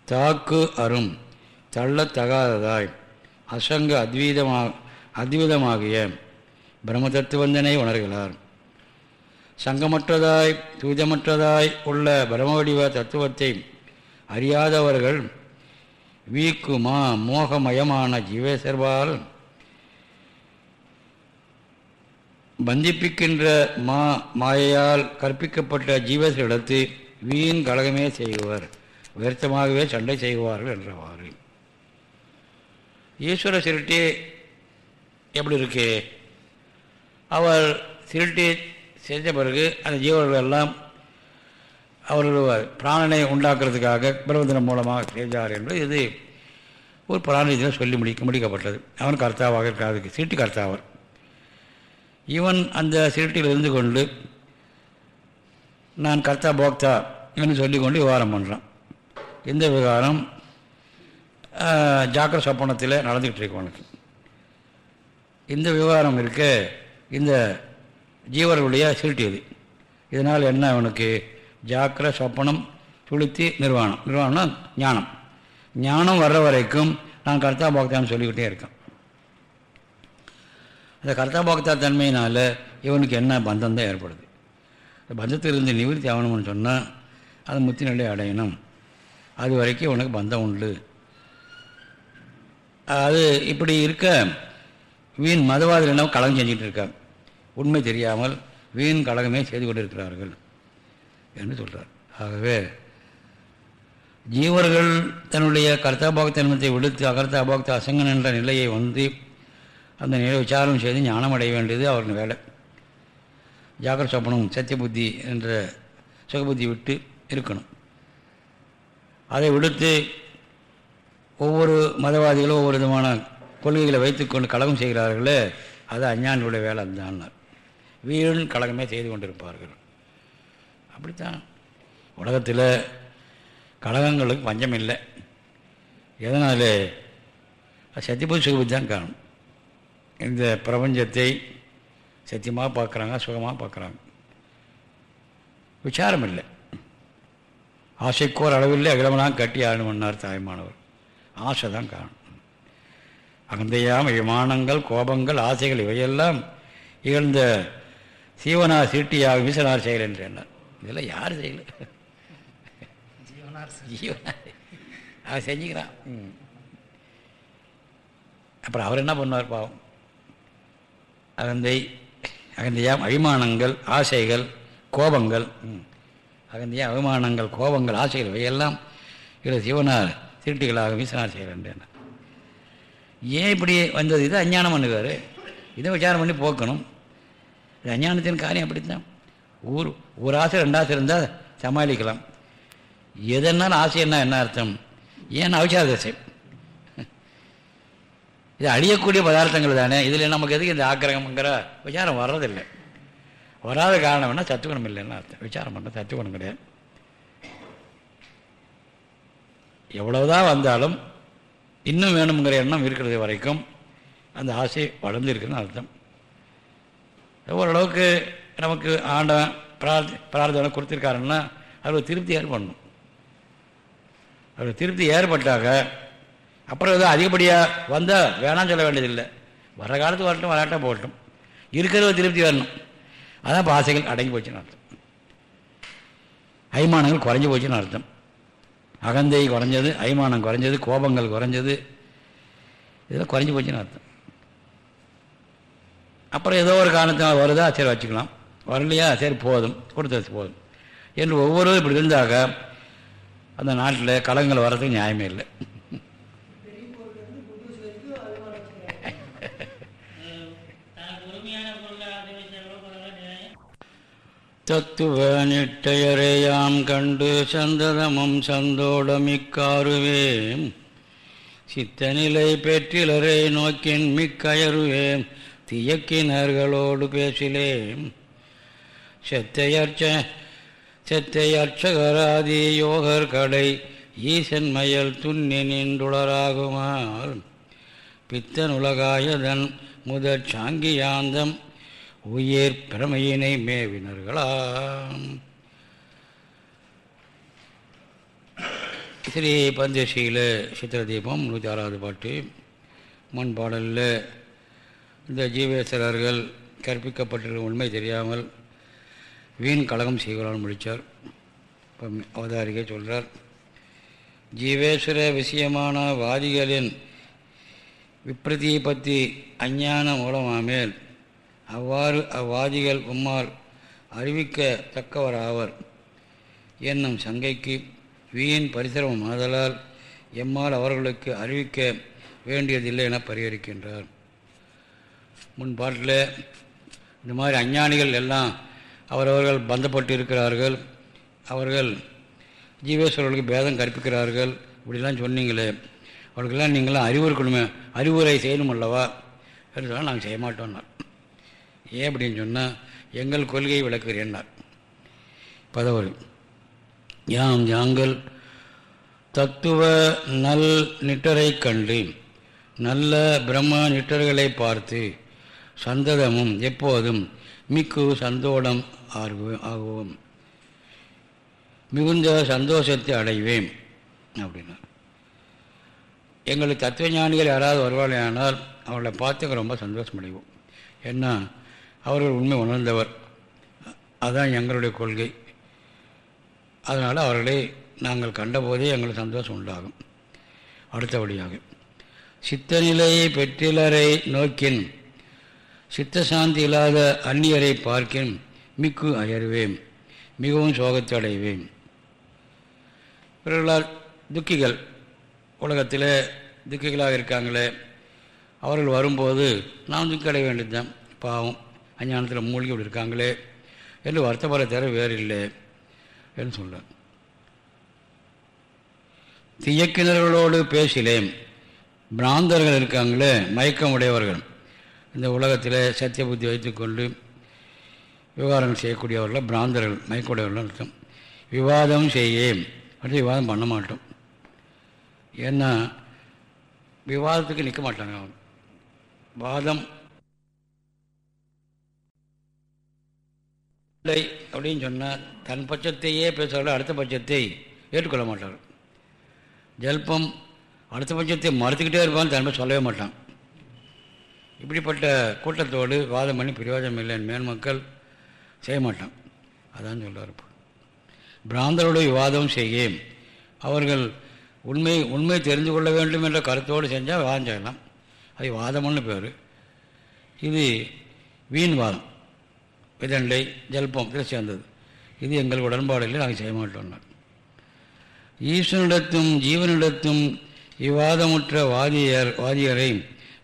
A: தாக்கு அரும் தள்ளத்தகாததாய் அசங்க அத்வீதமாக அத்விதமாகிய பிரம்ம தத்துவந்தனை உணர்கிறார். சங்கமற்றதாய் தூதமற்றதாய் உள்ள பிரமவடிவ தத்துவத்தை அறியாதவர்கள் வீக்குமா மோகமயமான ஜீவேசர்வால் பந்திப்பிக்கின்ற மா மாயையால் கற்பிக்கப்பட்ட ஜீவர்களிடத்து வீண் கழகமே செய்வர். விருத்தமாகவே சண்டை செய்வார்கள் என்றவாறு. ஈஸ்வர சிருட்டி எப்படி இருக்கு? அவர் சிருட்டி செஞ்ச பிறகு அந்த ஜீவர்கள் எல்லாம் அவர்கள் பிராணனை உண்டாக்குறதுக்காக பிரபந்தனம் மூலமாக செஞ்சார் என்று இது ஒரு பிராணத்தில் சொல்லி முடிக்க முடிக்கப்பட்டது. அவன் கர்த்தாவாக இருக்காது சீட்டு கர்த்தாவர் இவன் அந்த சீட்டில் இருந்து கொண்டு நான் கர்த்தா போக்தா என்று சொல்லிக்கொண்டு விவகாரம் பண்ணுறான் இந்த விவகாரம் ஜாக்கிர சொப்பனத்தில் நடந்துக்கிட்டு இருக்கு உனக்கு இந்த விவகாரம் இருக்க இந்த ஜீவர்களுடைய சீட்டு இது இதனால் என்ன அவனுக்கு? ஜாக்கிர சொப்பனம் சுளுத்தி நிர்வாணம். நிர்வாணம்னா ஞானம். ஞானம் வர்ற வரைக்கும் நான் கர்த்தா போக்தான்னு சொல்லிக்கிட்டே இருக்கேன். அந்த கர்த்தாபோக்தா தன்மையினால் இவனுக்கு என்ன பந்தம் தான் ஏற்படுது பந்தத்திலிருந்து நிவர்த்தி ஆகணும்னு சொன்னால் அது முத்தி நிலை அடையணும். அது வரைக்கும் உனக்கு பந்தம் உண்டு. அது இப்படி இருக்க வீண் மதவாதிகளிடம் கலகம் செஞ்சுட்டு இருக்காங்க உண்மை தெரியாமல் வீண் கழகமே செய்து கொண்டிருக்கிறார்கள் என்று சொல்கிறார் ஆகவே ஜீவர்கள் தன்னுடைய கர்த்தாபோக்தன்மத்தை விடுத்து அகர்த்தாபோக்த அசங்கன் என்ற நிலையை வந்து அந்த நிலை விசாரம் செய்து ஞானம் அடைய வேண்டியது அவர்கள் வேலை. ஜாகர சொப்பனம் சத்திய புத்தி என்ற சுகபுத்தி விட்டு இருக்கணும். அதை விடுத்து ஒவ்வொரு மதவாதிகளும் ஒவ்வொரு விதமான கொள்கைகளை வைத்துக்கொண்டு கழகம் செய்கிறார்களே அது அஞ்ஞானியுடைய வேலை அதுதான். வீரன் கழகமே செய்து கொண்டிருப்பார்கள். அப்படித்தான். உலகத்தில் கழகங்களுக்கு பஞ்சம் இல்லை. எதனால்? சத்தியபூதி சுகபுத்தி தான் காணும் இந்த பிரபஞ்சத்தை சத்தியமாக பார்க்குறாங்க சுகமாக பார்க்குறாங்க. விசாரம் இல்லை ஆசைக்கோர் அளவில் அகிலமெல்லாம் கட்டி ஆடணும்னார் தாய்மானவர். ஆசை தான் காணும் அகந்தையாம் விமானங்கள் கோபங்கள் ஆசைகள் இவையெல்லாம் இகழ்ந்த சீவனா சீட்டியாக வீசனார் செயல் என்று என்னார் இதெல்லாம் யார் செய்யல ஜீவனார் அவன் செஞ்சுக்கிறான். அப்புறம் அவர் என்ன பண்ணுவார் பாவம்? அகந்தை அகந்தையாம் அபிமானங்கள் ஆசைகள் கோபங்கள் அகந்தையா அபிமானங்கள் கோபங்கள் ஆசைகள் இவையெல்லாம் இதில் சிவனார் திருட்டிகளாக வீசனார் செய்கிறேன் ஏன் இப்படி வந்தது? இது அஞ்ஞானம் பண்ணுவார் இதை விசாரம் பண்ணி போக்கணும். இது அஞ்ஞானத்தின் காரியம் அப்படித்தான். ஊர் ஒரு ஆசை ரெண்டாசை இருந்தால் சமாளிக்கலாம். எதனால் ஆசை என்ன என்ன அர்த்தம்? ஏன் அவிச்சார தசை இது அழியக்கூடிய பதார்த்தங்கள் தானே. இதில் நமக்கு எதுக்கு இந்த ஆக்கிரகம்ங்கிற விசாரம் வர்றதில்லை. வராத காரணம் என்ன? சத்துவகுணம் இல்லைன்னு அர்த்தம். விசாரம் பண்ண சத்துவகுணம் கிடையாது. எவ்வளவுதான் வந்தாலும் இன்னும் வேணுங்கிற எண்ணம் இருக்கிறது வரைக்கும் அந்த ஆசை வளர்ந்துருக்குன்னு அர்த்தம். ஓரளவுக்கு நமக்கு ஆண்டவன் பிரார்த்தி பிரார்த்தனை கொடுத்துருக்காருன்னா அவர் திருப்தி ஏற்படணும். அவர் திருப்தி ஏற்பட்டாக அப்புறம் எதுவும் அதிகப்படியாக வந்தால் வேணாம் சொல்ல வேண்டியதில்லை. வர காலத்து வரட்டும் வராட்டா போகட்டும். இருக்கிறத திருப்தி வரணும். அதான் இப்போ ஆசைகள் அடங்கி போச்சுன்னு அர்த்தம். அய்மானங்கள் குறைஞ்சி போச்சுன்னு அர்த்தம். அகந்தை குறைஞ்சது அய்மானம் குறைஞ்சது கோபங்கள் குறைஞ்சது. இதெல்லாம் குறைஞ்சி போச்சுன்னு அர்த்தம். அப்புறம் ஏதோ ஒரு காரணத்தினால் வருதா? சரி வச்சுக்கலாம். வரலையா? சரி போதும். கொடுத்தது போதும். என்று ஒவ்வொருவரும் இப்படி இருந்தாக அந்த நாட்டில் கலங்கள் வர்றதுக்கு நியாயமே இல்லை. தத்துவ நிட்டையரையாம் கண்டு சந்ததமும் சந்தோடமிக்காருவேம் சித்தநிலை பெற்றிலரை நோக்கின் மிக்கயருவேம் தியக்கினர்களோடு பேசிலேம். செத்தையர்ச்ச செத்தையர்ச்சகராதி யோகர் கடை ஈசன்மயல் துண்ணி நின்றுளராகுமால் பித்தன் முதற் சாங்கியாந்தம் உயிர் பிரமையினை மேவினர்களாம். ஸ்ரீ பந்தேசியில் சித்திர தீபம் நூற்றி ஆறாவது பாட்டு. மண் பாடலில் இந்த ஜீவேஸ்வரர்கள் கற்பிக்கப்பட்டிருக்கும் உண்மை தெரியாமல் வீண் கழகம் செய்கிறான் முடித்தார் இப்போ அவதாரிகை சொல்கிறார் ஜீவேஸ்வர விஷயமான வாதிகளின் விப்ரதியை பற்றி அஞ்ஞான மூலமாமேல் அவ்வாறு அவ்வாதிகள் உம்மால் அறிவிக்கத்தக்கவராவர். என்னும் சங்கைக்கு வீண் பரிசிரமம் ஆதலால் எம்மால் அவர்களுக்கு அறிவிக்க வேண்டியதில்லை என பரிகரிக்கின்றார். முன் பாட்டில் இந்த மாதிரி அஞ்ஞானிகள் எல்லாம் அவரவர்கள் பந்தப்பட்டு இருக்கிறார்கள் அவர்கள் ஜீவேஸ்வரர்களுக்கு பேதம் கற்பிக்கிறார்கள். இப்படிலாம் சொன்னீங்களே அவர்களுக்கெல்லாம் நீங்களாம் அறிவுறுக்கணுமே அறிவுரை செய்யணும் அல்லவா என்று சொன்னால் நாங்கள் செய்ய மாட்டோம்னார் ஏன் அப்படின்னு சொன்னால் எங்கள் கொள்கையை விளக்குகிறேன்னார் பதவர் யாம் யாங்கள் தத்துவ நல் நிட்டரை கண்டு நல்ல பிரம்ம நிட்டர்களை பார்த்து சந்ததமும் எப்போதும் மிக்கு சந்தோடம் ஆகுவோம். மிகுந்த சந்தோஷத்தை அடைவேன் அப்படின்னா எங்களுக்கு தத்துவ ஞானிகள் யாராவது வருவார்களானால் அவர்களை பார்த்து ரொம்ப சந்தோஷம் அடைவோம் ஏன்னா அவர்கள் உண்மை உணர்ந்தவர். அதுதான் எங்களுடைய கொள்கை. அதனால் அவர்களை நாங்கள் கண்டபோதே எங்களுக்கு சந்தோஷம் உண்டாகும். அடுத்தபடியாக சித்தநிலையை பெற்றிலரை நோக்கின் சித்தசாந்தி இல்லாத அந்நியரை பார்க்கின் மிக்கு அயர்வேன் மிகவும் சோகத்தை அடைவேன். இவர்களால் துக்கிகள் உலகத்தில் துக்கிகளாக இருக்காங்களே அவர்கள் வரும்போது நாம் துக்கி அடைய வேண்டியதுதான் பாவம். அஞ்ஞானத்தில் மூழ்கி அப்படி இருக்காங்களே? என்று வருத்தப்பட தவிர வேறு இல்லை என்று சொல்கிறார் தியக்கினர்களோடு பேசிலேன் பிராந்தர்கள் இருக்காங்களே மயக்கம் உடையவர்கள் இந்த உலகத்தில் சத்திய புத்தி வைத்துக்கொண்டு விவகாரங்கள் செய்யக்கூடியவர்கள் பிராந்தர்கள் மயக்கமுடையவர்கள் அர்த்தம். விவாதம் செய்யேன். அப்படி விவாதம் பண்ண மாட்டோம். ஏன்னா விவாதத்துக்கு நிற்க மாட்டாங்க அவங்க. வாதம் இல்லை அப்படின்னு சொன்னால் தன் பட்சத்தையே பேசுகிறார்கள் அடுத்த பட்சத்தை ஏற்றுக்கொள்ள மாட்டார் ஜல்பம் அடுத்த பட்சத்தை மறுத்துக்கிட்டே இருப்பான்னு தன்மை சொல்லவே மாட்டான். இப்படிப்பட்ட கூட்டத்தோடு வாதம் பண்ணி பிரயோஜனம் இல்லைன்னு மேன்மக்கள் செய்ய மாட்டான். அதான் சொல்லுவார் இப்போ. பிராந்தரோடு விவாதம் செய்யும் அவர்கள் உண்மை உண்மை தெரிந்து கொள்ள வேண்டும் என்ற கருத்தோடு செஞ்சால் வாதம் செய்யலாம். அது வாதம்னு பேர். இது வீண் வாதம். விதண்டை ஜல்பம் இதில் சேர்ந்தது இது எங்கள் உடன்பாடு நாங்கள் செய்ய மாட்டோம் ஈஸ்வனிடத்தும் ஜீவனிடத்தும் இவ்வாதமுற்ற வாதியர் வாதியரை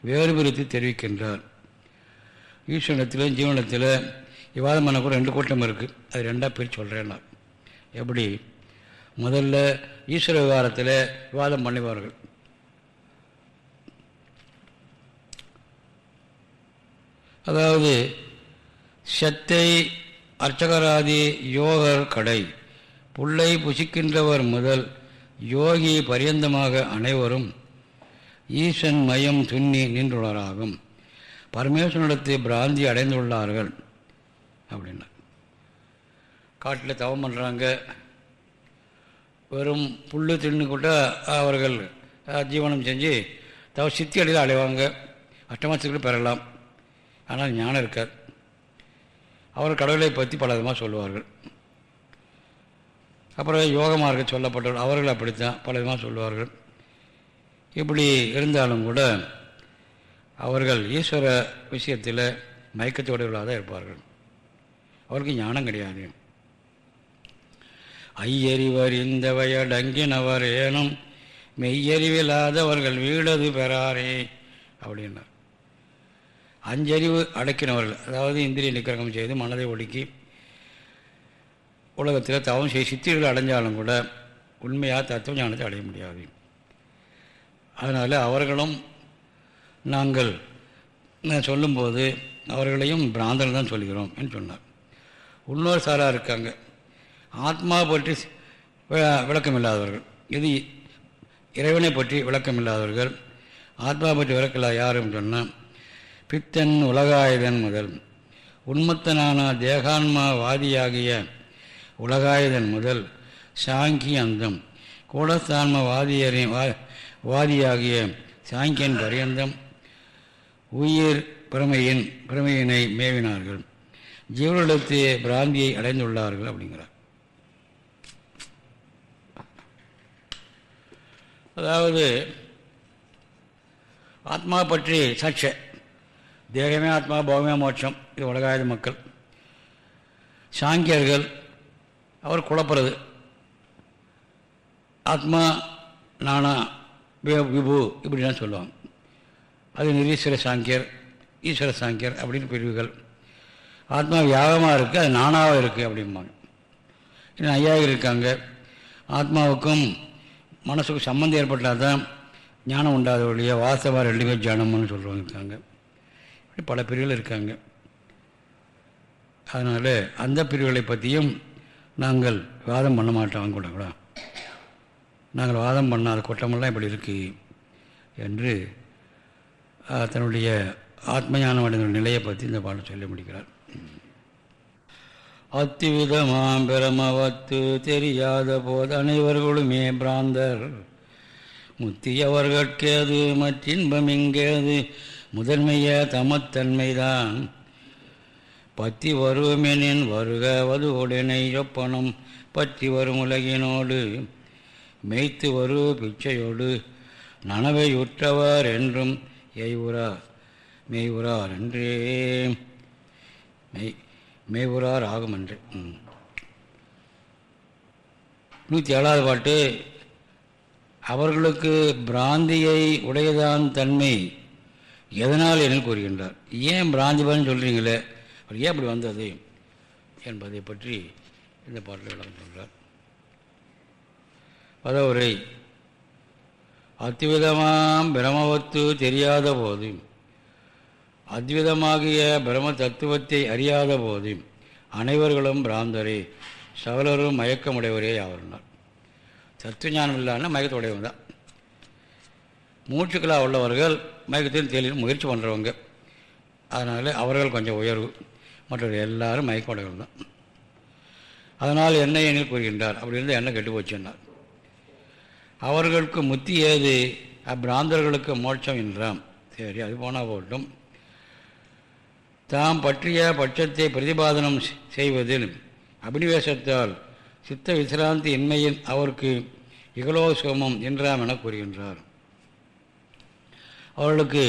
A: வேறு பிரித்து தெரிவிக்கின்றார். ஈஸ்வரத்தில் ஜீவனத்தில் விவாதம் பண்ண கூட ரெண்டு கூட்டம் இருக்குது அது ரெண்டாக பிரித்து சொல்கிறேன் நான். எப்படி? முதல்ல ஈஸ்வர விவகாரத்தில் விவாதம் பண்ணுவார்கள். அதாவது செத்தை அர்ச்சகராதி யோகர் கடை. புல்லை புசிக்கின்றவர் முதல் யோகி பரியந்தமாக அனைவரும் ஈசன் மயம் துண்ணி நின்றுள்ளராகும் பரமேஸ்வரனிடத்தை பிராந்தி அடைந்துள்ளார்கள். அப்படின்னா. காட்டில் தவம் பண்ணுறாங்க வெறும் புல் தின்னு கூட அவர்கள் ஜீவனம் செஞ்சு தவ சித்தி அடையில் அடைவாங்க அஷ்டமாசத்துக்குள்ளே பெறலாம். ஆனால் ஞானம் இருக்கார் அவர் கடவுளை பற்றி பல விதமாக சொல்லுவார்கள். அப்புறம் யோகமாக சொல்லப்பட்டவர் அவர்கள் அப்படித்தான் பல விதமாக சொல்லுவார்கள். இப்படி இருந்தாலும் கூட அவர்கள் ஈஸ்வர விஷயத்தில் மயக்கத்தோடு தான் இருப்பார்கள். அவருக்கு ஞானம் கிடையாது. ஐயறிவர் இந்த வயடங்கினவர் ஏனும் மெய்யறிவில்லாதவர்கள் வீடது பெறாரே அப்படின்னார். அஞ்சறிவு அடக்கினவர்கள் அதாவது இந்திரிய நிக்கிரகம் செய்து மனதை ஒடுக்கி உலகத்தில் தவம் செய்ய சித்திரிகள் அடைஞ்சாலும் கூட உண்மையாக தத்துவ ஞானத்தை அடைய முடியாது. அதனால் அவர்களும் நாங்கள் சொல்லும்போது அவர்களையும் பிராந்தன் தான் சொல்கிறோம் என்று சொன்னார். இன்னொரு சாராக இருக்காங்க. ஆத்மா பற்றி விளக்கம் இல்லாதவர்கள் இது இறைவனை பற்றி விளக்கம் இல்லாதவர்கள் ஆத்மா பற்றி விளக்கல யாரும் சொன்னால் பித்தன் உலகாயுதன் முதல். உன்மத்தனான தேகான்மாவாதியாகிய உலகாயுதன் முதல். சாங்கி அந்தம். கூடஸ்தான்ம வாதியரின் வா வாதியாகிய சாங்கியன் பரியந்தம். உயிர் பிரமையின் பிரமையினை மேவினார்கள். ஜீவனிடத்து பிராந்தியை அடைந்துள்ளார்கள் அப்படிங்கிறார். அதாவது ஆத்மா பற்றி சர்ச்சை தேகமே ஆத்மா பௌமே மோட்சம். இது உலகாயுத மக்கள். சாங்கியர்கள் அவர் குழப்புறது ஆத்மா நானா விபு இப்படிலாம் சொல்லுவாங்க. அது நிரீஸ்வர சாங்கியர் ஈஸ்வர சாங்கியர் அப்படின்னு பிரிவுகள். ஆத்மா வியாகமாக இருக்குது அது நானாக இருக்குது அப்படிம்பாங்க. இன்னும் ஐயாயிரம் இருக்காங்க. ஆத்மாவுக்கும் மனசுக்கும் சம்மந்தம் ஏற்பட்டால் தான் ஞானம் உண்டாத ஒழிய வாசவா ரெண்டு பேர் ஜானம்னு சொல்கிறவங்க இருக்காங்க. பல பிரிவுகள் இருக்காங்க. அதனால் அந்த பிரிவுகளை பற்றியும் நாங்கள் வாதம் பண்ண மாட்டோம் கூட கூட. நாங்கள் வாதம் பண்ணாத குற்றமெல்லாம் இப்படி இருக்குது என்று தன்னுடைய ஆத்மஞானம் அடைந்த நிலையை பற்றி இந்த பாடம் சொல்லி முடிக்கிறார். அத்திவிதமாம் பிரமவத்து தெரியாத போது அனைவர்களுமே பிராந்தர். முத்தியவர்கட்கேது மற்றின்பம் இங்கேது. முதன்மைய தமத்தன்மைதான். பத்தி வருவமெனின் வருக வதுவுடனை ஒப்பனம் பற்றி வரும் உலகினோடு மெய்த்து வரு பிச்சையோடு நனவையுற்றவர் என்றும் எய்வுறார் மெய்வுறார் என்றே மெய் மெய்வுறார் ஆகும் என்று நூற்றி ஏழாவது பாட்டு அவர்களுக்கு பிராந்தியை உடையதான் தன்மை. எதனால் என கூறுகின்றார். ஏன் பிராந்தி சொல்கிறீங்களே அவர் ஏன் அப்படி வந்தது என்பதை பற்றி இந்த பாட்டில் விளக்கம் சொல்கிறார் பதவுரை அத்விதமாம் பிரமவத்து தெரியாத போது அத்விதமாகிய பிரம தத்துவத்தை அறியாத போது அனைவர்களும் பிராந்தரே சகலரும் மயக்கமுடையவரே ஆவர்னார் தத்துவ ஞானம் இல்லாமல் மயக்கத்துடையவன் தான் மூச்சுக்களாக உள்ளவர்கள் மயக்கத்தின் தெளிவு முயற்சி பண்ணுறவங்க அதனால் அவர்கள் கொஞ்சம் உயர்வு. மற்றவர்கள் எல்லாரும் மயக்கமுடையவர்கள் தான். அதனால் என்ன எண்ணில் கூறுகின்றார்? அப்படி இருந்து என்ன கெட்டு போச்சுன்னார் அவர்களுக்கு முத்தி ஏது? அப்பிராந்தர்களுக்கு மோட்சம் என்றாம். சரி அது போனால் போட்டும் தாம் பற்றிய பட்சத்தை பிரதிபாதனம் செய்வதில் அபினிவேசத்தால் சித்த விசிராந்தி இன்மையில் அவருக்கு இகலோசோமம் என்றாம் என கூறுகின்றார். அவர்களுக்கு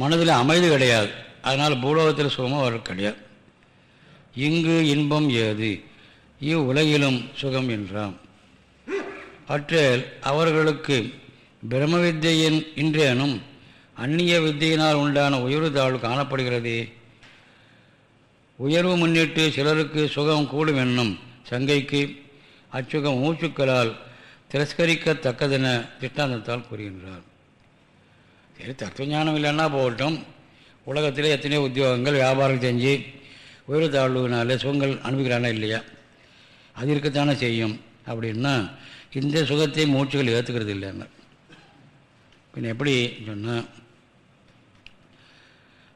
A: மனதில் அமைதி கிடையாது. அதனால் பூலோகத்தில் சுகமும் அவர்களுக்கு கிடையாது. இங்கு இன்பம் ஏது? இவ்வுலகிலும் சுகம் என்றாம். அற்றேல் அவர்களுக்கு பிரம்ம வித்தியின் இன்றேனும் அந்நிய வித்தியினால் உண்டான உயர்வு தாழ்வு காணப்படுகிறது. உயர்வு முன்னிட்டு சிலருக்கு சுகம் கூடும் என்னும் சங்கைக்கு அச்சுகம் மூச்சுக்களால் திரஸ்கரிக்கத்தக்கதென திஷ்டாந்தத்தால் கூறுகின்றார். சரி தத்துவஞானம் இல்லைன்னா போகட்டும். உலகத்தில் எத்தனையோ உத்தியோகங்கள் வியாபாரம் செஞ்சு உயிர் தாழ்வுனால சுகங்கள் அனுபவிக்கிறானா இல்லையா? அது இருக்கத்தானே செய்யும். அப்படின்னா இந்த சுகத்தை மூச்சுகள் ஏற்றுக்கிறது இல்லைன்னு பின் எப்படி சொன்னால்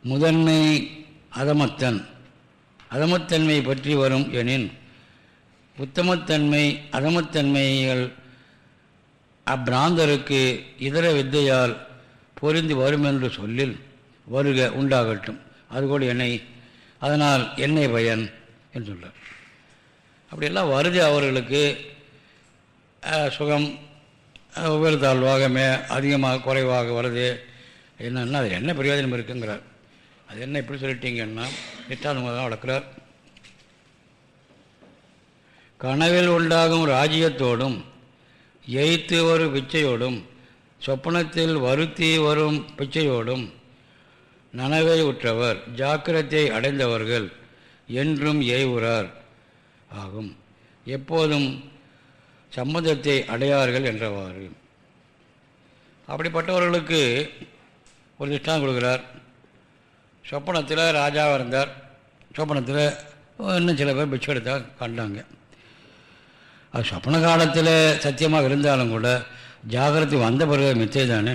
A: முதன்மை அதமத்தன். அதமத்தன்மை பற்றி வரும் எனின் உத்தமத்தன்மை அதமத்தன்மைகள் அப்பிராந்தருக்கு இதர வித்தையால் பொருந்தி வரும் என்று சொல்லில் வருக உண்டாகட்டும். அது கூட என்னை அதனால் என்னை பயன் என்று சொல்கிறார் அப்படியெல்லாம் வருது அவர்களுக்கு. சுகம் ஒவ்வொரு தாழ்வாகமே அதிகமாக குறைவாக வருது. என்னன்னா அது என்ன பிரயோஜனம் இருக்குங்கிறார். அது என்ன இப்படி சொல்லிட்டீங்கன்னா நிட்டாந்தமாக தான் வளர்க்குறார். கனவில் உண்டாகும் ராஜ்யத்தோடும் எய்த்து ஒரு பிச்சையோடும் சொப்பனத்தில் வருத்தி வரும் பிச்சையோடும் நனவை உற்றவர் ஜாக்கிரத்தை அடைந்தவர்கள் என்றும் ஏவுறார் ஆகும். எப்போதும் சம்மந்தத்தை அடையார்கள் என்றவாறு. அப்படிப்பட்டவர்களுக்கு ஒரு திட்டம் கொடுக்குறார். சொப்பனத்தில் ராஜாவாக இருந்தார். சொப்பனத்தில் இன்னும் சில பேர் பிச்சை எடுத்தால் கண்டாங்க. அது சொப்பன காலத்தில் சத்தியமாக இருந்தாலும் கூட ஜாகிரதை வந்த பிறகு மித்தை தானே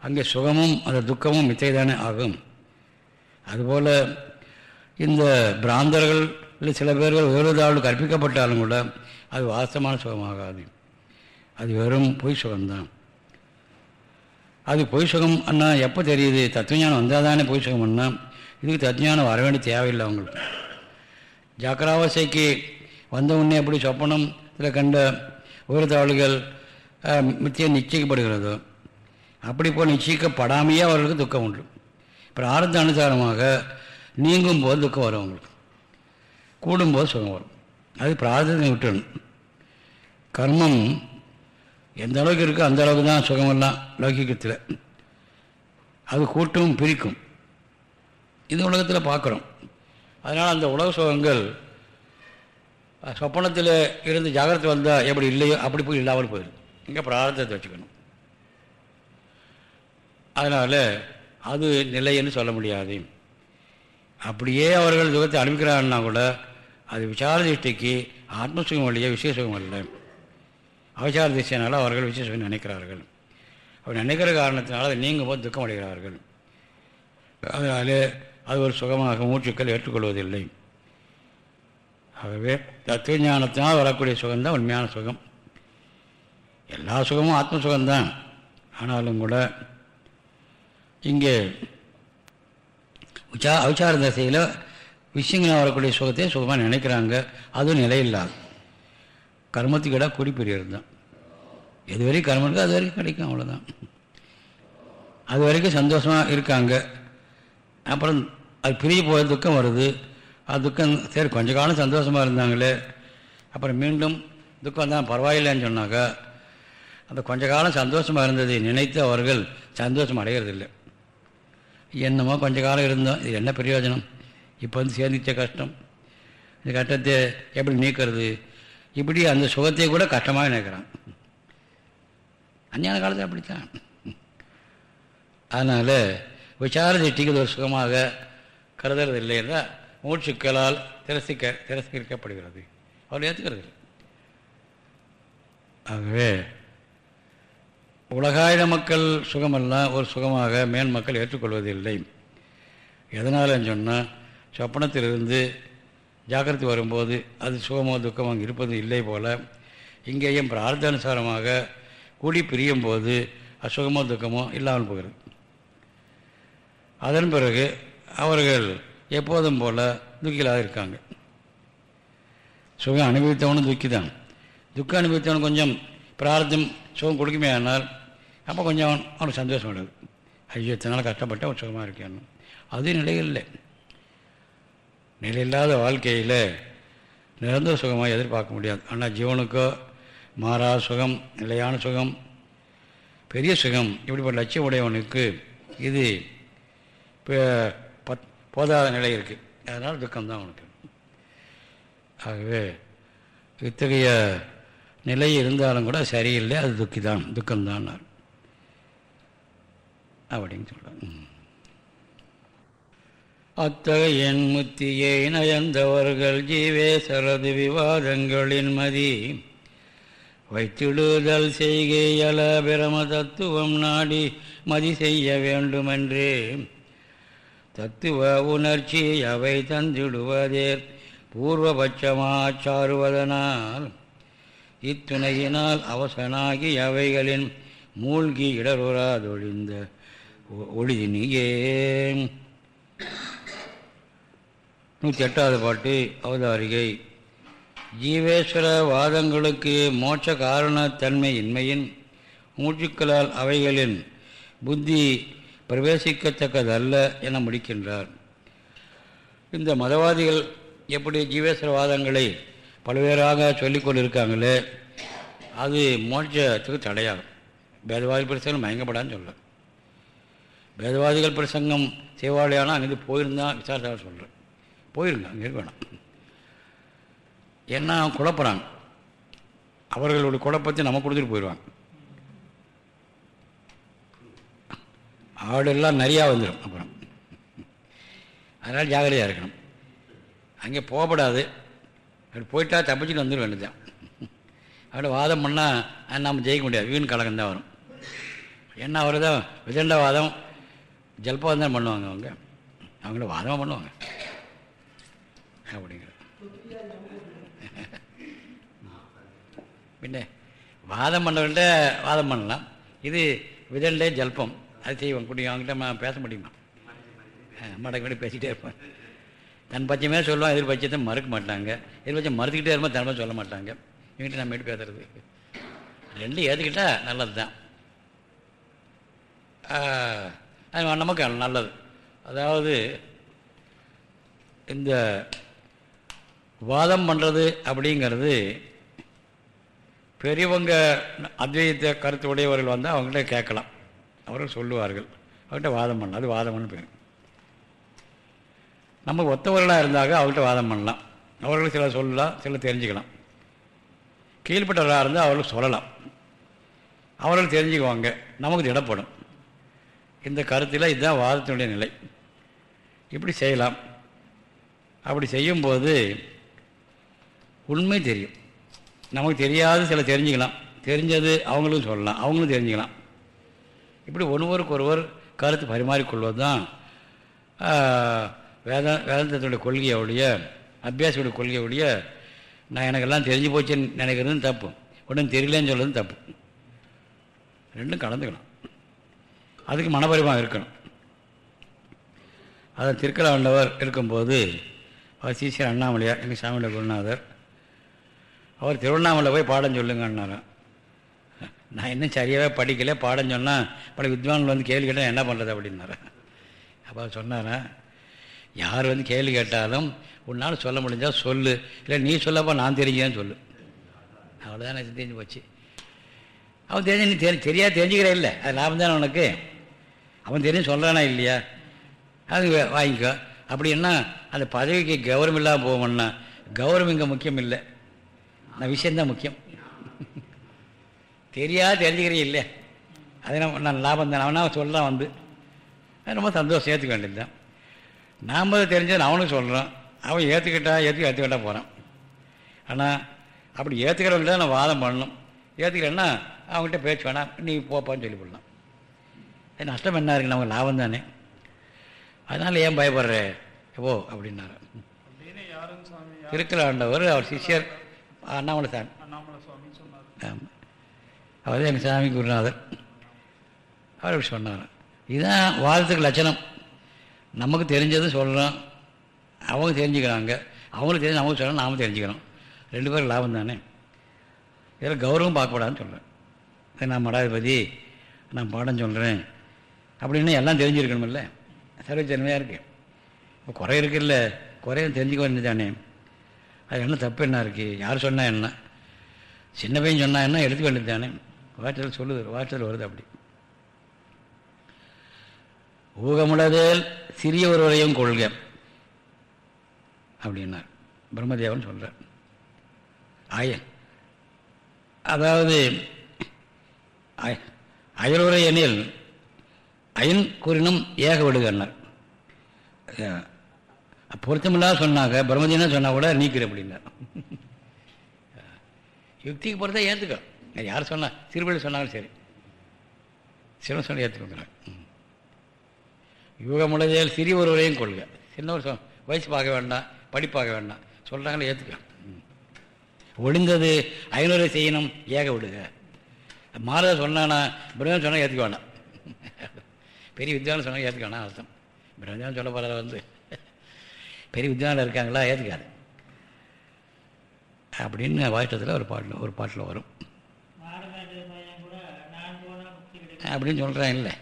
A: அங்கே சுகமும் அந்த துக்கமும் மித்தை தானே ஆகும். அதுபோல் இந்த பிராந்தர்கள் இல்லை சில பேர்கள் உயர்வதாள் கற்பிக்கப்பட்டாலும் கூட அது வாஸ்தமான சுகமாகாது. அது வெறும் பொய் சுகம்தான். அது பொய் சுகம் அண்ணா எப்போ தெரியுது? தத்துவஞானம் வந்தால் தானே பொய் சுகம் அண்ணா? இதுக்கு தத்துவஞானம் வர வேண்டிய தேவையில்லை அவங்களுக்கு. ஜாக்கிராவசைக்கு வந்த உடனே எப்படி சொப்பனம்? இதில் கண்ட உயர்த்தாளுகள் மித்தியம் நிச்சயிக்கப்படுகிறதோ அப்படி போல் நிச்சயிக்கப்படாமையே அவர்களுக்கு துக்கம் உண்டு. பிரார்த்த அனுசாரமாக நீங்கும் போது துக்கம் வரும் அவங்களுக்கு. கூடும்போது சுகம் வரும். அது பிரார்த்தனை விட்டுணும். கர்மம் எந்த அளவுக்கு இருக்கோ அந்த அளவுக்கு தான் சுகமெல்லாம் லௌகிக்கத்தில் அது கூட்டும் பிரிக்கும். இது உலகத்தில் பார்க்குறோம். அதனால் அந்த உலக சுகங்கள் சொப்பனத்தில் இருந்து ஜாகிரத்தை வந்தால் எப்படி இல்லையோ அப்படி போய் இல்லாமல் போயிடுது இங்கே பிரார்த்தத்தை வச்சுக்கணும். அதனால் அது நிலைன்னு சொல்ல முடியாது. அப்படியே அவர்கள் சுகத்தை அனுப்பிக்கிறாங்கன்னா கூட அது விசார திருஷ்டிக்கு ஆத்மசுகம் இல்லையா விசேஷம் அல்ல அவசார திசையினால் அவர்கள் விசேஷம் நினைக்கிறார்கள். அவர் நினைக்கிற காரணத்தினால் அதை நீங்கும் போது துக்கம் அடைகிறார்கள். அதனால் அது ஒரு சுகமாக மூச்சுக்கள் ஏற்றுக்கொள்வதில்லை. ஆகவே தத்துவ ஞானத்தினால் வரக்கூடிய சுகம்தான் உண்மையான சுகம். எல்லா சுகமும் ஆத்ம சுகம்தான் ஆனாலும் கூட இங்கே உச்சா அவசார தசையில் விஷயங்களாக வரக்கூடிய சுகத்தை சுகமாக நினைக்கிறாங்க. அதுவும் நிலையில்லாது. கர்மத்துக்கு இடம் தான் எது வரைக்கும் கர்மம் இருக்கோ அது வரைக்கும் கிடைக்கும் அவ்வளோதான் அது வரைக்கும் சந்தோஷமாக இருக்காங்க. அப்புறம் அது பிரிஞ்சு போய் துக்கம் வருது. அது துக்கம் சரி கொஞ்ச காலம் சந்தோஷமாக இருந்தாங்களே. அப்புறம் மீண்டும் துக்கம் தான் பரவாயில்லைன்னு சொன்னாக்கா அந்த கொஞ்ச காலம் சந்தோஷமாக இருந்ததை நினைத்து அவர்கள் சந்தோஷம் அடைகிறதில்லை. என்னமோ கொஞ்ச காலம் இருந்தோம் இது என்ன பிரயோஜனம்? இப்போ வந்து சேர்ந்துச்ச கஷ்டம். இந்த கஷ்டத்தை எப்படி நீக்கிறது? இப்படி அந்த சுகத்தை கூட கஷ்டமாக நினைக்கிறான். அஞ்ஞான காலத்தில் அப்படித்தான். அதனால் விசார திட்டிக்கு ஒரு சுகமாக கருதுறது இல்லை என்றால் மூச்சுக்களால் திரசிக்க திரஸ்கரிக்கப்படுகிறது. அவர் ஏற்றுக்கிறது ஆகவே உலகாயுத மக்கள் சுகமெல்லாம் ஒரு சுகமாக மேன் மக்கள் ஏற்றுக்கொள்வதில்லை. எதனாலன்னு சொன்னால் சொப்பனத்திலிருந்து ஜாக்கிரத்து வரும்போது அது சுகமோ துக்கமோ அங்கே இருப்பது இல்லை போல் இங்கேயும் பிரார்த்தானுசாரமாக கூடி பிரியும் போது அசுகமோ துக்கமோ இல்லாமல் போகிறது. அதன் பிறகு அவர்கள் எப்போதும் போல் துக்கிலாக இருக்காங்க. சுகம் அனுபவித்தவனும் துக்கி தான் துக்கம் அனுபவித்தவன் கொஞ்சம் பிரார்த்தம் சுகம் கொடுக்குமே ஆனால் அப்போ கொஞ்சம் அவனுக்கு சந்தோஷம் வருது ஐயோ இத்தனால கஷ்டப்பட்ட ஒரு சுகமாக இருக்கேன் அது நிலையில்லை. நிலையில்லாத வாழ்க்கையில் நிரந்தர சுகமாக எதிர்பார்க்க முடியாது. ஆனால் ஜீவனுக்கோ மாறா சுகம் நிலையான சுகம் பெரிய சுகம் இப்படிப்பட்ட லட்சியம் உடையவனுக்கு இது இப்போ பத் போதாத நிலை இருக்குது அதனால் துக்கம்தான் அவனுக்கு. ஆகவே இத்தகைய நிலை இருந்தாலும் கூட சரியில்லை அது துக்கி தான் துக்கம்தான். அப்படின்னு சொல்கிறாங்க அத்தகைய முத்தியை நயந்தவர்கள் ஜீவேசரது விவாதங்களின் மதி. வைத்திடுதல் செய்கையல பிரம தத்துவம் நாடி மதி செய்ய வேண்டுமென்றே. தத்துவ உணர்ச்சி அவை தந்திடுவதே பூர்வபட்சமாச்சாருவதனால் இத்துணையினால் அவசனாகி அவைகளின் மூழ்கி இடருறாதொழிந்த ஒளிதினியே நூற்றி எட்டாவது பாட்டு அவதாரிகை. ஜீவேஸ்வர வாதங்களுக்கு மோட்ச காரணத்தன்மை இன்மையின் மூச்சுக்களால் அவைகளின் புத்தி பிரவேசிக்கத்தக்கதல்ல என முடிக்கின்றார். இந்த மதவாதிகள் எப்படி ஜீவேஸ்வரவாதங்களை பல்வேறாக சொல்லிக்கொண்டிருக்காங்களே அது மோட்சத்துக்கு தடையாகும். பேதவாதி பிரச்சனை மயங்கப்படான்னு சொல்லலாம். வேதவாதிகள் பிரசங்கம் செய்வாளியானா அங்கேருந்து போயிருந்தான் விசாரிச்சா சொல்கிறேன் போயிருங்க அங்கே இருக்க வேணாம். ஏன்னா குழப்புறாங்க? அவர்களுடைய குழப்பத்தை நம்ம கொடுத்துட்டு போயிடுவாங்க. ஆடெல்லாம் நிறையா வந்துடும் அப்புறம். அதனால் ஜாகிரதையாக இருக்கணும். அங்கே போகப்படாது. அப்படி போயிட்டா தப்பிச்சுட்டு வந்துடும் வேண்டியதான் அப்படி வாதம் பண்ணால் நம்ம ஜெயிக்க முடியாது. வீண் கலகம் தான் வரும். என்ன வருதோ விதண்ட வாதம் ஜல்பவாதம் தான் பண்ணுவாங்க அவங்க. அவங்கள வாதமாக பண்ணுவாங்க. அப்படிங்கிற பின்ன வாதம் பண்ணவங்கள்ட்ட வாதம் பண்ணலாம். இது விதண்டே ஜல்பம். அது செய்வோம் குடி அவங்ககிட்ட பேச முடியுமா? மடக்கு மடக்கு பேசிகிட்டே இருப்பேன். தன் பட்சமே சொல்லுவான் எதிர்பட்சத்தை மறுக்க மாட்டாங்க. எதிர்பட்சம் மறுத்துக்கிட்டே இருப்போம் தன் சொல்ல மாட்டாங்க. இவங்ககிட்ட நம்ம எப்படி பேசுறது? ரெண்டும் ஏற்றுக்கிட்டால் நல்லது தான் அது நமக்கு நல்லது. அதாவது இந்த வாதம் பண்ணுறது அப்படிங்கிறது பெரியவங்க அத்வைத்த கருத்து உடையவர்கள் வந்தால் அவங்கள்ட்ட கேட்கலாம். அவர்கள் சொல்லுவார்கள். அவர்கிட்ட வாதம் பண்ணலாம். அது வாதம்னு பேர். நம்ம ஒத்தவர்களாக இருந்தாக அவங்கள்ட்ட வாதம் பண்ணலாம். அவர்கள் சில சொல்லலாம் சில தெரிஞ்சுக்கலாம். கீழ்பட்டவர்களாக இருந்தால் அவர்களுக்கு சொல்லலாம். அவர்கள் தெரிஞ்சுக்குவாங்க. நமக்கு திடப்படும். இந்த கருத்தில் இதுதான் வாதத்தினுடைய நிலை. இப்படி செய்யலாம். அப்படி செய்யும்போது உண்மை தெரியும். நமக்கு தெரியாது சில தெரிஞ்சுக்கலாம். தெரிஞ்சது அவங்களும் சொல்லலாம். அவங்களும் தெரிஞ்சுக்கலாம். இப்படி ஒருவருக்கு ஒருவர் கருத்து பரிமாறிக்கொள்வது தான் வேத வேதாந்தத்துடைய கொள்கையோடைய அபியாசியுடைய கொள்கையோடைய நான் எனக்கெல்லாம் தெரிஞ்சு போச்சுன்னு நினைக்கிறதும் தப்பு. ஒன்றும் தெரியலன்னு சொல்கிறதும் தப்பு. ரெண்டும் கலந்துக்கலாம். அதுக்கு மனபரிமாக இருக்கணும். அதை திருக்கலாண்டவர் இருக்கும்போது அவர் சீசர் அண்ணாமலையார் எங்கள் சாமியோட குருநாதர் அவர் திருவண்ணாமலை போய் பாடம் சொல்லுங்கன்னாராம் நான் இன்னும் சரியாகவே படிக்கல பாடம் சொன்னால் பல வித்வான்கள் வந்து கேள்வி கேட்டால் என்ன பண்ணுறது அப்படின்னாரு. அப்போ சொன்னாரன் யார் வந்து கேள்வி கேட்டாலும் உன்னால் சொல்ல முடிஞ்சால் சொல்லு. இல்லை நீ சொல்லப்போ நான் தெரிஞ்சேன்னு சொல்லு. அவ்வளோதான் எனக்கு தெரிஞ்சு போச்சு. அவன் தெரிஞ்சு நீ தெரி தெரியாது தெரிஞ்சுக்கிறே இல்லை. அது லாபம் தானே உனக்கு? அவன் தெரியும் சொல்கிறானா இல்லையா? அது வாங்கிக்கோ. அப்படின்னா அந்த பதவிக்கு கௌரவம் இல்லாமல் போவோம்னா கௌரவம் இங்கே முக்கியம் இல்லை. நான் விஷயந்தான் முக்கியம். தெரியாது தெரிஞ்சுக்கிறே இல்லை அது நம்ம நான் லாபம் தான். அவனா சொல்லலாம் வந்து. ரொம்ப சந்தோஷம் ஏற்றுக்க வேண்டியது தான் நாம் தெரிஞ்சது அவனுக்கு சொல்கிறோம் அவன் ஏற்றுக்கிட்டா ஏற்றுக்க ஏற்றுக்கிட்டா போகிறான் ஆனால் அப்படி ஏற்றுக்கிறவங்க தான் நான் வாதம் பண்ணணும். ஏற்றுக்கிறேன்னா அவங்ககிட்ட பேச்சு வேணாம். நீ போப்பான்னு சொல்லி போடலாம் நஷ்டம் என்ன இருக்கு நமக்கு லாபம் தானே. அதனால் ஏன் பயப்படுற? ஓ அப்படின்னாரு. திருக்கல ஆண்டவர் அவர் சிஷ்யர் அண்ணாமலை சாமி
B: அண்ணாமலை சுவாமி சொன்னார்.
A: ஆமாம் அவர் எங்கள் சாமி குருநாதர். அவர் இப்படி சொன்னார். இதுதான் வாதத்துக்கு லட்சணம். நமக்கு தெரிஞ்சது சொல்கிறோம் அவங்க தெரிஞ்சுக்கிறாங்க. அவங்களுக்கு தெரிஞ்சு நமக்கு சொல்லணும் நாம தெரிஞ்சுக்கிறோம். ரெண்டு பேரும் லாபம் தானே. இதில் கௌரவம் பார்க்கக்கூடாதுன்னு சொல்கிறேன் நான் மடாதிபதி நான் பாடம் சொல்கிறேன் அப்படின்னு எல்லாம் தெரிஞ்சிருக்கணுமில்ல. சர்வச்சன்மையாக இருக்குது இப்போ குறை இருக்குல்ல? குறையும் தெரிஞ்சுக்க வேண்டியது தானே அது என்ன தப்பு என்ன இருக்குது யார் சொன்னால் என்ன? சின்ன பையன் சொன்னால் என்ன? எடுத்துக்க வேண்டியது தானே வாய்ச்சல் சொல்லுது. வாய்ச்சல் வருது அப்படி. ஊகமுடதேல் சிறிய ஒருவரையும் கொள்க. அப்படின்னார். பிரம்மதேவன் சொல்கிறார் ஆய அதாவது அயலுரை எனில் அயன் கூறினும் ஏக விடுகன்னார் பொருத்தமில்லாத சொன்னாங்க பிரம்மதேவனா சொன்னால் கூட நீக்கிற அப்படின்னார் யுக்திக்கு பொறுத்தா ஏற்றுக்கோ யார் சொன்னா சிறுபடி சொன்னாலும் சரி. சிவன் சொன்ன ஏற்றுக்கோங்கிறாங்க யுகமுடையல் சிறிய ஒருவரையும் கொள்க. சின்ன ஒரு சொ- வயசு பார்க்க வேண்டாம் படிப்பாக வேண்டாம். சொல்கிறாங்களே ஏற்றுக்க ஒளிந்தது ஐநூறு செய்யணும் ஏக விடுக. மாறத சொன்னானா பிரம்மன் சொன்னால் ஏற்றுக்க வேண்டாம். பெரிய வித்வானம் சொன்னால் ஏற்றுக்கானா அர்த்தம். பிரம்மஜானம் சொல்ல போகிற வந்து பெரிய வித்வானில் இருக்காங்களா ஏற்றுக்காது அப்படின்னு வாய்ட்டத்தில் ஒரு பாட்டில் ஒரு பாட்டில் வரும். அப்படின்னு சொல்கிறேன் இல்லை.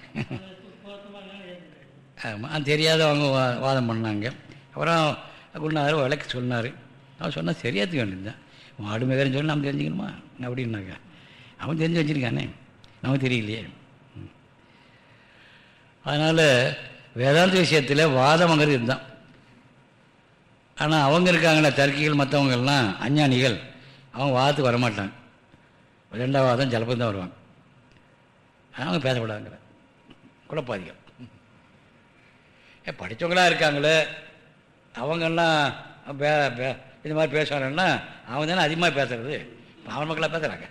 A: ஆமாம் தெரியாதவங்க வா வாதம் பண்ணாங்க. அப்புறம் குருநாதர் விளக்கு சொன்னார். அவன் சொன்னால் சரியாத்துக்க வேண்டியதுதான். மாடு மேகரன்னு சொல்லி நம்ம தெரிஞ்சுக்கணுமா? அப்படின்னாங்க அவன் தெரிஞ்சு வச்சுருக்கானே. நமக்கு தெரியலையே. அதனால் வேதாந்த விஷயத்தில் வாதம்ங்கிறது இதுதான் ஆனால் அவங்க இருக்காங்களே தர்க்கிகள் மற்றவங்கள்லாம் அஞ்ஞானிகள் அவங்க வாதத்துக்கு வரமாட்டாங்க. ரெண்டாவது வாதம் ஜலப்பம் தான் வருவாங்க. அவங்க பேசப்படாங்கிற குழப்பாதிகள். ஏ படித்தவங்களா இருக்காங்களே அவங்கெல்லாம் பே பே- இந்த மாதிரி பேசுவாங்கன்னா அவங்க தானே அதிகமாக பேசுறது? பாவன் மக்களாக பேசுகிறாங்க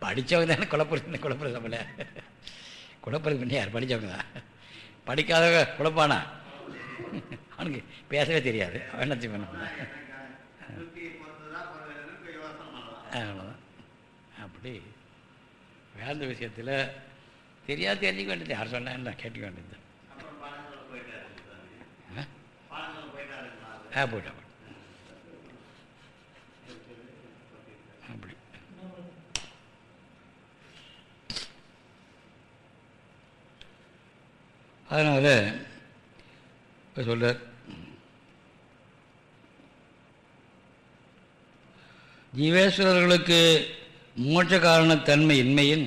A: படித்தவங்க தானே குழப்பம் குழப்பம் நம்மள. குழப்பறது பண்ணி யார் படித்தவங்க தான்? படிக்காதவங்க குழப்பானா? அவனுக்கு பேசவே தெரியாது. அவன் என்ன பண்ண அவ்வளோதான் அப்படி வேந்த விஷயத்தில் தெரியாது தெரிஞ்சுக்க வேண்டியது. யார் சொன்னா என்ன கேட்டுக்க வேண்டியது? ஆ? போயிட்டா போயிட்டா. அப்படி அதனால் இப்போ சொல்கிறார் ஜீவேஸ்வரர்களுக்கு மோட்ச காரணத்தன்மை இன்மையின்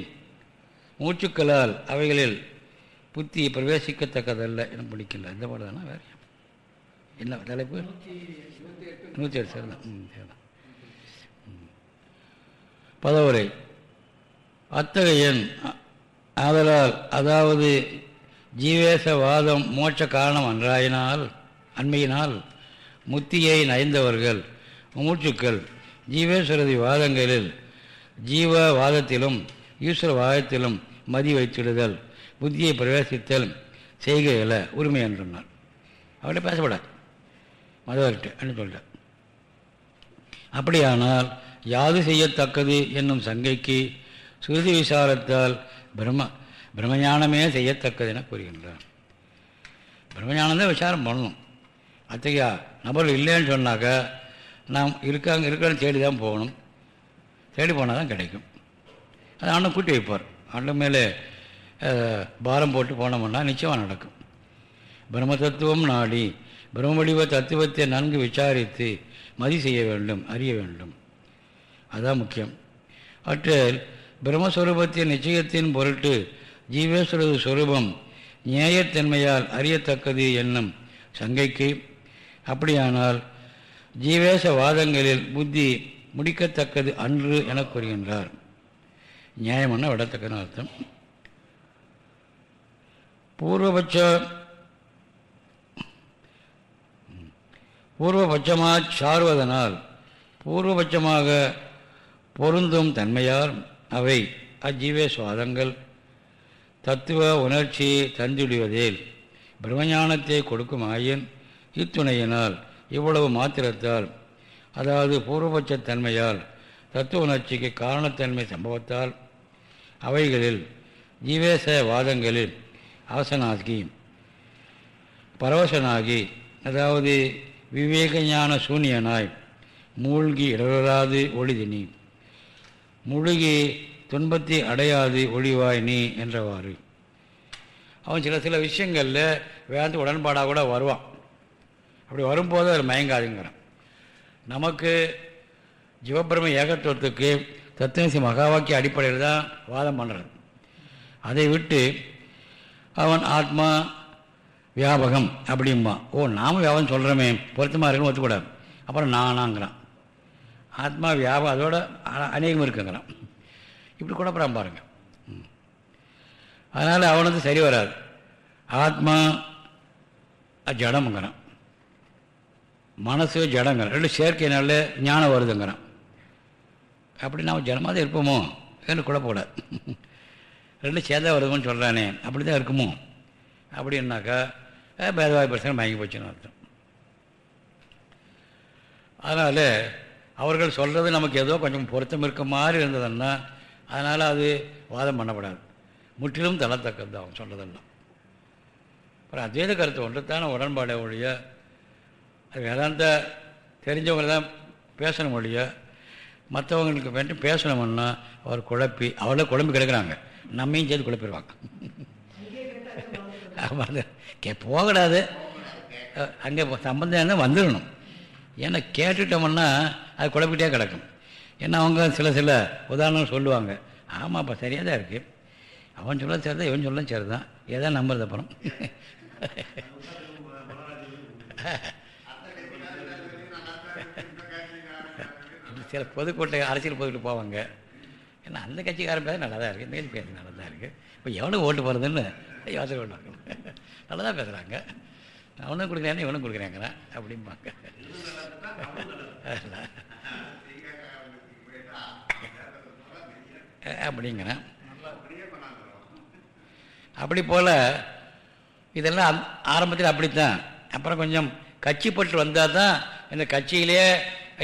A: மூச்சுக்களால் அவைகளில் புத்தி பிரவேசிக்கத்தக்கதல்ல என பிடிக்கல இந்த பாடம் தானே? வேறு என்ன தலைப்பு? நூற்றி எட்டு சரிதான் ம் சரிதான் பதவுரை. அத்தகையன் ஆதலால் அதாவது ஜீவேசவாதம் மோட்ச காரணம் அன்றாயினால் அண்மையினால் முத்தியை நயந்தவர்கள் மூச்சுக்கள் ஜீவேஸ்வரதி வாதங்களில் ஜீவ வாதத்திலும் ஈஸ்வர வாதத்திலும் மதி வைத்திடுதல் புத்தியை பிரவேசித்தல் செய்கையில உரிமை என்று சொன்னார். அவர்கிட்ட பேசப்படாது. மதவர்கிட்ட சொல்கிறார் அப்படியானால் யாது செய்யத்தக்கது என்னும் சங்கைக்கு சுருதி விசாரத்தால் பிரம்ம பிரம்மஞானமே செய்யத்தக்கது என கூறுகின்றார். பிரம்மஞானம் தான் விசாரம் பண்ணணும். அத்தையா நபர்கள் இல்லைன்னு சொன்னாக்கா நாம் இருக்காங்க இருக்கிறன்னு தேடி தான் போகணும். தேடி போனால் தான் கிடைக்கும். அது அண்ணன் கூட்டி வைப்பார். அண்ணன் மேலே பாரம் போட்டு போனோம்னா நிச்சயமாக நடக்கும். பிரம்ம தத்துவம் நாடி பிரம்ம வடிவ தத்துவத்தை நன்கு விசாரித்து மதி செய்ய வேண்டும் அறிய வேண்டும். அதுதான் முக்கியம். அவற்றில் பிரம்மஸ்வரூபத்தின் நிச்சயத்தின் பொருட்டு ஜீவேஸ்வரது சொரூபம் நியாயத்தன்மையால் அறியத்தக்கது என்னும் சங்கைக்கு. அப்படியானால் ஜீவேச வாதங்களில் புத்தி முடிக்கத்தக்கது அன்று என கூறுகின்றார். நியாயம்னா விடத்தக்கன்னு அர்த்தம். பூர்வபட்ச பூர்வபட்சமாக சார்வதனால் பூர்வபட்சமாக பொருந்தும் தன்மையால் அவை அஜீவேஸ்வாதங்கள் தத்துவ உணர்ச்சி தந்துடுவதில் பிரம்மஞானத்தை கொடுக்கும் ஆயின் இத்துணையினால் இவ்வளவு மாத்திரத்தால் அதாவது பூர்வபட்ச தன்மையால் தத்துவ உணர்ச்சிக்கு காரணத்தன்மை சம்பவத்தால் அவைகளில் ஜீவேச வாதங்களில் அவசனாகி பரவசனாகி அதாவது விவேக ஞான சூன்யனாய் மூழ்கி இடராது ஒளிதினி. முழுகி துன்பத்தை அடையாது ஒளிவாய் நீ என்றவாறு. அவன் சில சில விஷயங்களில் வேந்து உடன்பாடாக கூட வருவான். அப்படி வரும்போது அவர் மயங்காதுங்கிறான். நமக்கு ஜீவபிரம ஏகத்துவத்துக்கு தத்துவசி மகாவாக்கிய அடிப்படையில் தான் வாதம் பண்ணுறது அதை விட்டு அவன் ஆத்மா வியாபகம் அப்படிம்பா. ஓ நாம வியாபகம் சொல்கிறோமே பொருத்தமாக இருக்குன்னு ஒத்துக்கூடாது. அப்புறம் நானாங்கிறான். ஆத்மா வியாபகம் அதோட அ- அநேகம் இருக்குங்கிறான். இப்படி குழப்பறான் பாருங்க. ம். அதனால் அவனுக்கு சரி வராது. ஆத்மா ஜடம்ங்கிறான். மனசு ஜடங்கிறான் ரெண்டு சேர்க்கையினால ஞானம் வருதுங்கிறான். அப்படி நாம் ஜனமாக தான் இருப்போமோ? என்று குழப்பக்கூடாது ரெண்டு சேர்ந்தா வருதுன்னு சொல்கிறானே அப்படி தான் இருக்குமோ? அப்படின்னாக்கா பேதவாய் பிரச்சனை மயங்கி போச்சுன்னு அர்த்தம். அதனால் அவர்கள் சொல்கிறது நமக்கு ஏதோ கொஞ்சம் பொருத்தம் இருக்க மாதிரி இருந்ததுன்னா அதனால் அது வாதம் பண்ணப்படாது. முற்றிலும் தளத்தக்கது அவன் சொல்கிறதெல்லாம் அப்புறம் அத்வைத கருத்து ஒன்றுத்தான உடன்பாடே ஒழிய அது வேதாந்த தெரிஞ்சவங்க தான் பேசணும் ஒழிய மற்றவங்களுக்கு வேண்டி பேசணும்னா அவர் குழப்பி அவளே குழம்பி கிடக்குறாங்க. நம்மையும் சேர்த்து குழப்பிடுவாங்க. ஆமாம் கே போகக்கூடாது. அங்கே சம்பந்தம் இருந்தால் வந்துடணும். ஏன்னா கேட்டுட்டோம்னா அது குழப்பிட்டே கிடக்கும். ஏன்னா அவங்க சில சில உதாரணம் சொல்லுவாங்க. ஆமாப்பா சரியாக தான் இருக்குது அவன் சொல்ல சரி தான் இவன் சொல்ல சரி தான் ஏதா நம்புறது அப்புறம்? சில பொதுக்கோட்டை அரசியல் பொதுக்கிட்டு போவாங்க. ஏன்னா அந்த கட்சிக்காரன் பேச நல்லா தான் இருக்குது இந்த கட்சி பேச நல்லா தான் இருக்குது இப்போ எவனுக்கு ஓட்டு போகிறதுன்னு யோசனை பண்ணுவாங்க. நல்லா தான் பேசுகிறாங்க அவனும் கொடுக்குறேன் இவனும் கொடுக்குறேங்கிறான் அப்படிம்பாங்க. அப்படிங்கிறேன் அப்படி போல் இதெல்லாம் அந் ஆரம்பத்தில் அப்படித்தான். அப்புறம் கொஞ்சம் கட்சி பற்று வந்தால் தான் இந்த கட்சியிலே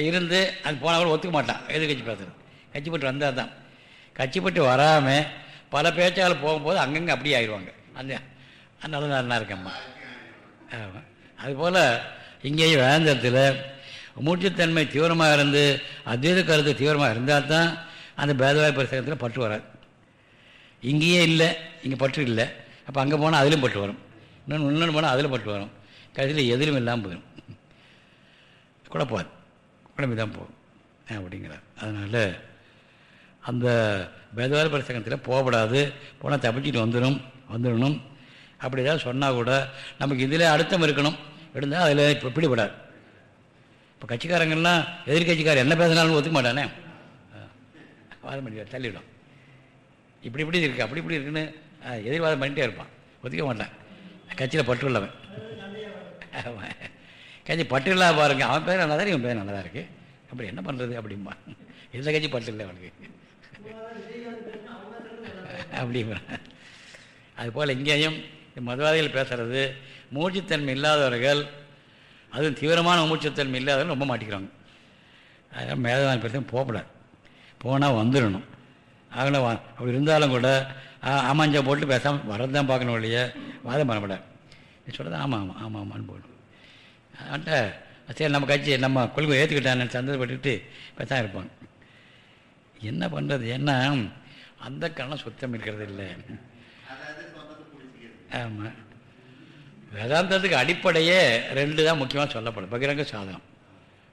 A: இருந்து அது போனால் கூட ஒத்துக்க மாட்டான் எதிர்கட்சி பேசுகிறது கட்சி பற்று வந்தால் தான். கட்சி பற்று வராமல் பல பேச்சாளர் போகும்போது அங்கங்கே அப்படியே ஆயிடுவாங்க. அந்த நல்ல நல்லா இருக்கம்மா. ஆமாம் அதுபோல் இங்கேயும் வேந்தத்தில் மூச்சுத்தன்மை தீவிரமாக இருந்து அத்வைத கருத்து தீவிரமாக இருந்தால் தான் அந்த பேதவாய் பரிசகத்தில் பற்று வராது. இங்கேயே இல்லை இங்கே பற்று இல்லை. அப்போ அங்கே போனால் அதிலும் பட்டு வரும். இன்னொன்று இன்னொன்று போனால் அதில் பட்டு வரும். கடைசியில் எதிலும் இல்லாமல் போயிடும் குழப்பாது. குழம்பி தான் போகும். அப்படிங்கிறார். அதனால் அந்த பேதவாத பிரசங்கத்தில் போகக்கூடாது போனால் தப்பிச்சிட்டு வந்துடும் வந்துடணும் அப்படி ஏதாவது சொன்னால் கூட நமக்கு இதில் அழுத்தம் இருக்கணும். இருந்தால் அதில் இப்போ பிடிபடாது. இப்போ கட்சிக்காரங்கள்லாம் எதிர்கட்சிக்காரர் என்ன பேசினாலும் ஒத்துக்க மாட்டானே. வாதம் பண்ணி தள்ளிவிடும். இப்படி இப்படி இருக்குது அப்படி இப்படி இருக்குன்னு எதிர்வாதம் பண்ணிட்டே இருப்பான். ஒத்துக்க மாட்டான். கட்சியில் பற்று உள்ளவன். ஆமா. கட்சி பட்டு இல்லாத பாருங்க. அவன் பேர் நல்லா தான் இவன் பேர் நல்லா தான் இருக்குது அப்படி என்ன பண்ணுறது அப்படிம்பா எந்த கட்சி பட்டு இல்லை அவனுக்கு. அப்படிங்கிறான் அதுபோல் இங்கேயும் மதவாதிகள் பேசுகிறது மூச்சுத்தன்மை இல்லாதவர்கள் அதுவும் தீவிரமான மூச்சுத்தன்மை இல்லாதவர்கள் ரொம்ப மாட்டிக்கிறாங்க. அதனால் மேலதான பேசும் போகக்கூடாது. போனால் வந்துடணும் அவங்கள வா அப்படி இருந்தாலும் கூட ஆமாஞ்சா போட்டு பேசாமல் வரதான் பார்க்கணும் இல்லையே. வாதம் பண்ணப்படாது நீ சொல்கிறது ஆமாம் ஆமாம் ஆமாம் ஆமான்னு போடணும் அவன்கிட்ட சரி நம்ம கட்சி நம்ம கொள்கை ஏற்றுக்கிட்டான்னு சந்தோஷப்பட்டுக்கிட்டு பேசாமல் இருப்பாங்க என்ன பண்ணுறது ஏன்னா அந்த கரணம் சுத்தம் இருக்கிறது இல்லை. ஆமாம் வேதாந்தத்துக்கு அடிப்படையே ரெண்டு தான் முக்கியமாக சொல்லப்படும். பகிரங்க சாதகம்.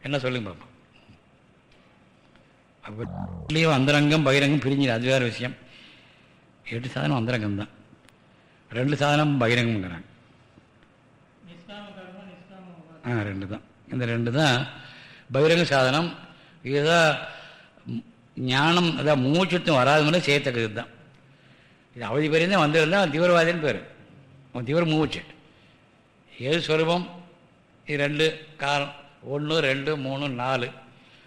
A: என்ன சொல்லுங்க பாப்பா அப்போ அந்தரங்கம் பகிரங்கம் பிரிஞ்சிடும் அது வேறு விஷயம். எட்டு சாதனம் அந்தரங்கம் தான். ரெண்டு சாதனம் பகிரங்கம்ங்கிறாங்க. ஆ ரெண்டு தான். இந்த ரெண்டு தான் பகிரங்க சாதனம். இதுதான் ஞானம் அதான் மூச்சுத்தம் வராத மாதிரி செய்யத்தக்கது தான். இது அவதி பேரையும் தான் தீவிரவாதின்னு பேர். தீவிர மூச்சு. எது ஸ்வரூபம் இது ரெண்டு காலம் ஒன்று ரெண்டு மூணு நாலு.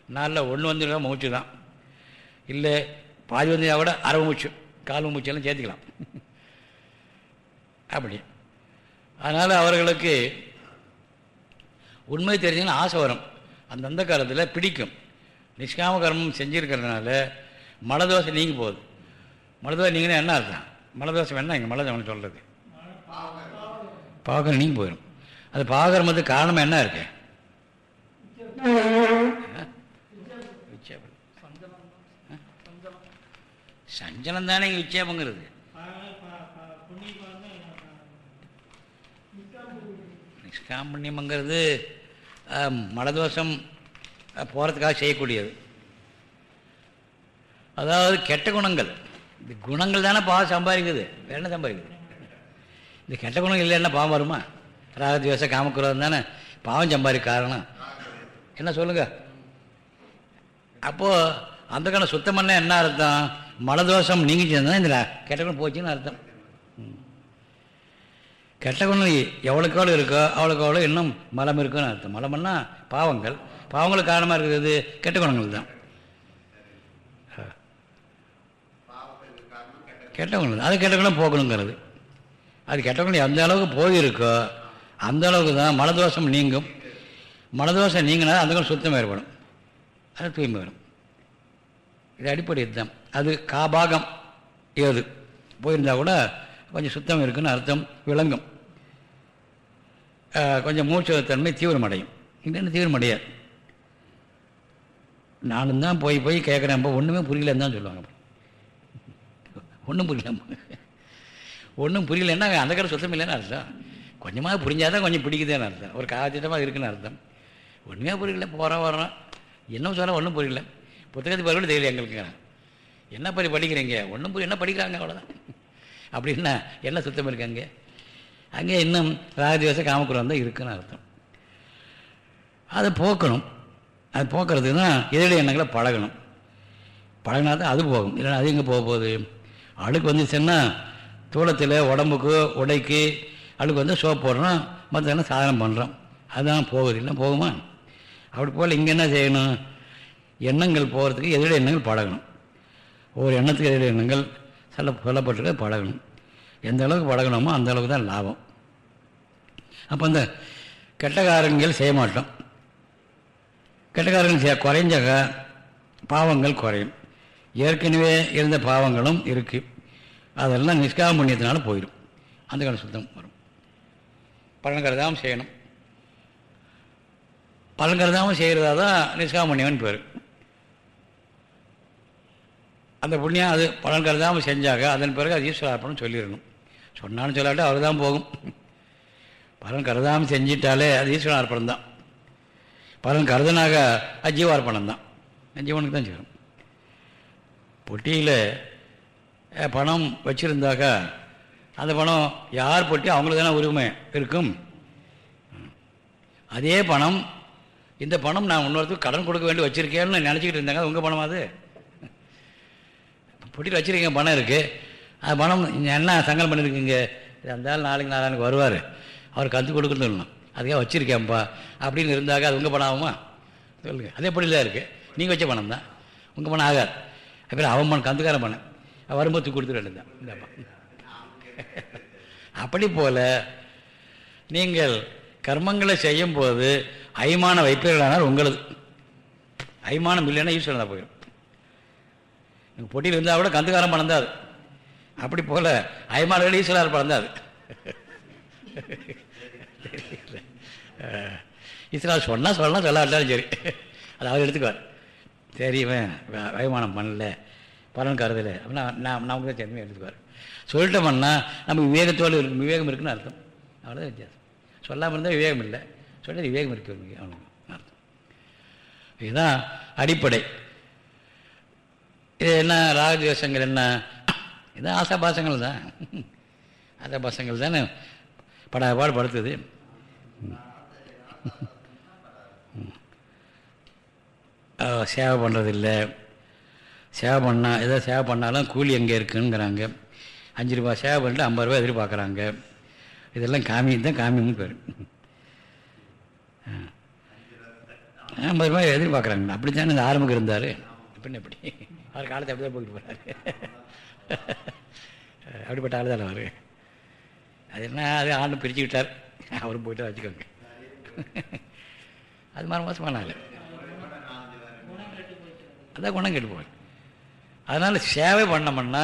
A: நாளில் ஒன்று வந்துருக்கா மூச்சு தான். இல்லை பாதி வந்தா கூட அரை மூச்சு கால் மூச்செல்லாம் சேர்த்துக்கலாம். அப்படி. அதனால் அவர்களுக்கு உண்மை தெரிஞ்சுன்னு ஆசை வரும். அந்தந்த காலத்தில் பிடிக்கும். நிஷ்காம கர்மம் செஞ்சுருக்கிறதுனால மலதோசை நீங்கி போகுது. மலதோசை நீங்கன்னா என்ன அர்த்தம்? தோசை வேணுன்னால் இங்கே மலதோசம் சொல்கிறது பாகரம் நீங்கி போயிடும் அது பாகரமத்துக்கு காரணம் என்ன இருக்கு ஆ? விட்சேபம். ஆ? சஞ்சலம் தானே இங்கே விட்சேபங்கிறது
C: புண்ணியம்
A: மலதோஷம் போகிறதுக்காக செய்யக்கூடியது. அதாவது கெட்ட குணங்கள். இந்த குணங்கள் தானே பாவம் சம்பாதிக்குது. வேற என்ன சம்பாதிக்குது? இந்த கெட்ட குணங்கள் இல்லைன்னா பாவம் வருமா? ராகத்வேஷ காமக்குரம் தானே பாவம் சம்பாதிக்க காரணம். என்ன சொல்லுங்க? அப்போது அந்த கணம் சுத்தம் பண்ண என்ன அர்த்தம்? மலதோஷம் நீங்கிச்சுன்னா இந்த கெட்ட குணம் போச்சுன்னு அர்த்தம். கெட்ட குணம் எவ்வளோக்கு எவ்வளோ இருக்கோ அவ்வளோக்கு அவ்வளோ இன்னும் மலம் இருக்குன்னு அர்த்தம். மலம்னா பாவங்கள். பாவங்களுக்கு காரணமாக இருக்கிறது கெட்ட குணங்கள் தான். கெட்ட குணம். அது கெட்ட குணம் போகணுங்கிறது. அது கெட்ட குணம் எந்த அளவுக்கு போயிருக்கோ அந்த அளவுக்கு தான் மலதோஷம் நீங்கும். மலதோஷம் நீங்கினா அந்த குணம் சுத்தம் ஏற்படும். அது தூய்மை வரும். இது அடிப்படை இதுதான் அது காபாகம் ஏது. போயிருந்தால் கூட கொஞ்சம் சுத்தம் இருக்குன்னு அர்த்தம் விளங்கும். கொஞ்சம் மூச்சு தன்மை தீவிரமடையும். இல்லைன்னு தீவிரமடையாது. நானும் தான் போய் போய் கேட்குறேன். ஒன்றுமே புரியலன்னு தான் சொல்லுவாங்க. ஒன்றும் புரியலம்மா ஒன்றும் புரியலன்னா அந்த கடை சுத்தம் இல்லைன்னு அர்த்தம். கொஞ்சமாக புரிஞ்சாதான் கொஞ்சம் பிடிக்குதுன்னு அர்த்தம். ஒரு காத்திட்டமாக இருக்குன்னு அர்த்தம். ஒன்றுமே புரியல. போகிறோம் வர்றோம். என்ன சொல்ல ஒன்றும் புரியல. புத்தகத்தை பரவாயில்ல தெரியல எங்களுக்கு என்ன படி படிக்கிறீங்க? ஒன்றும் புரிய என்ன படிக்கிறாங்க அவ்வளோதான் அப்படின்னா என்ன சுத்தம் இருக்காங்க அங்கே? அங்கே இன்னும் ராஜதிவச காமக்குரம் தான் இருக்குன்னு அர்த்தம். அதை போக்கணும். அது போக்குறதுக்கு தான் எதிரடி எண்ணங்களை பழகணும். பழகினா தான் அது போகும். இல்லைன்னா அது எங்கே போக போகுது? அழுக்கு வந்துச்சுன்னா தூளத்தில் உடம்புக்கு உடைக்கு அழுக்கு வந்து சோப் போடுறோம். மற்ற என்ன சாதனம் பண்ணுறோம் அதுதான் போகுது. இல்லை போகுமா? அப்படி போல் இங்கே என்ன செய்யணும்? எண்ணங்கள் போகிறதுக்கு எதிரடி எண்ணங்கள் பழகணும். ஒவ்வொரு எண்ணத்துக்கு எதிரடி எண்ணங்கள் சொல்ல சொல்லப்பட்டிருக்க பழகணும். எந்த அளவுக்கு பழகணுமோ அந்த அளவுக்கு தான் லாபம். அப்போ அந்த கெட்டகாரங்கள் செய்ய மாட்டோம். கெட்டகாரங்கள் செய்ய குறைஞ்சாக பாவங்கள் குறையும். ஏற்கனவே இருந்த பாவங்களும் இருக்குது அதெல்லாம் நிஷ்காம புண்ணியத்தினால போயிடும் அந்த கால சுத்தம் வரும். பலன் கருதாமல் செய்யணும். பலன் கருதாமல் செய்கிறதா தான் நிஷ்காம புண்ணியம்னு பேர். அந்த புண்ணியம் அது பலன் கருதாமல் செஞ்சாக அதன் பிறகு அது ஈஸ்வரார்ப்பணம் சொல்லிடணும். சொன்னாலும் சொல்லாட்டி அவர் தான் போகும். பலன் கருதாமல் செஞ்சிட்டாலே அது ஈஸ்வர அர்ப்பணம் தான். பலன் கருதனாக அது ஜீவார்ப்பணம் தான். ஜீவனுக்கு தான் சேரும் பொட்டியில் பணம் வச்சுருந்தாக்க அந்த பணம் யார் பொட்டி அவங்களுக்கு தானே உரிமை இருக்கும். அதே பணம் இந்த பணம் நான் இன்னொருத்தருக்கு கடன் கொடுக்க வேண்டி வச்சுருக்கேன்னு நினச்சிக்கிட்டு இருந்தாங்க உங்கள் பணமா அது? பொட்டியில் வச்சுருக்கீங்க பணம் இருக்குது அது பணம் என்ன சங்கல் பண்ணியிருக்கீங்க அந்த நாளைக்கு நாளானுக்கு வருவார். அவர் கற்று கொடுக்குன்னு சொல்லணும். அதுக்காக வச்சுருக்கேன்ப்பா. அப்படின்னு இருந்தாக்க அது உங்கள் பணம் ஆகுமா? சொல்லுங்கள் அதே எப்படி தான் இருக்குது நீங்கள் வச்ச பணம் தான். உங்கள் பணம் ஆகாது. அப்புறம் அவன் பணம் கந்துக்கார பணம். வரும்போது கொடுத்துட்டு தான் இந்தாப்பா. அப்படி போல் நீங்கள் கர்மங்களை செய்யும்போது அய்மான வைப்பீர்களானால் உங்களது. அய்மானம் இல்லைன்னா ஈஸ்வரன் தான் போயிடும் பொட்டியில் இருந்தால் கூட கந்துக்காரன் பணம் அப்படி போல் ஐமானர்கள் ஈஸ்வரர் பணம் தான் ஈஸ்வரர் சொன்னால் சொல்லலாம் சொல்லாட்டாலும் சரி. அது அவர் எடுத்துக்குவார். சரி இவன் வ- வைமானம் பண்ணல பலன் கருதலை. அப்படின்னா நான் நமக்கு தான் சேர்ந்து எடுத்துக்குவார். சொல்லிட்டோம்னா நம்ம விவேகத்தோடு இருக்கு விவேகம் இருக்குன்னு அர்த்தம். அவ்வளோதான் வித்தியாசம். சொல்லாமல் இருந்தால் விவேகம் இல்லை. சொல்லி விவேகம் இருக்கு அவனுக்கு. அர்த்தம். இதுதான் அடிப்படை. இது என்ன ராகத்வேஷங்கள் என்ன? இது ஆசாபாசங்கள் தான். ஆசாபாசங்கள் தானே? படாபாடு படுத்துது சேவை பண்ணுறதில்ல சேவை பண்ணால் எதாவது சேவை பண்ணாலும் கூலி எங்கே இருக்குங்கிறாங்க. அஞ்சு ரூபா சேவை பண்ணிட்டு ஐம்பது ரூபா எதிர்பார்க்குறாங்க. இதெல்லாம் காமியம் தான் காமியம்னு பேர். ஐம்பது ரூபாய் எதிர்பார்க்குறாங்க. அப்படி தானே இந்த ஆரம்பம் இருந்தார். பின்ன எப்படி? அவர் காலத்தை அப்படி தான் போயிட்டு போகிறாரு அப்படிப்பட்ட ஆள் தானே அவர். அது என்ன அது ஆண்டு பிரித்து விட்டார் அவரும் போயிட்டு வச்சுக்கோங்க. அது மாதிரி மோசமான ஆள். அதான் குணம் கெட்டு போய் அதனால் சேவை பண்ணோம்னா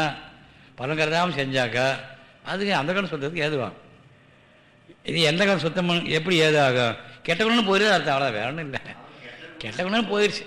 A: பலன் கருதாமல் செஞ்சாக்கா அதுக்கு அந்த கணம் சுத்தத்துக்கு ஏதுவாகும். இது எந்த கணம் சுத்தம் எப்படி ஏதாகும் கெட்ட குணம்னு போயிடுது அர்த்தம் அவ்வளோ வேற ஒன்றும் இல்லை. கெட்ட குணம்னு போயிடுச்சு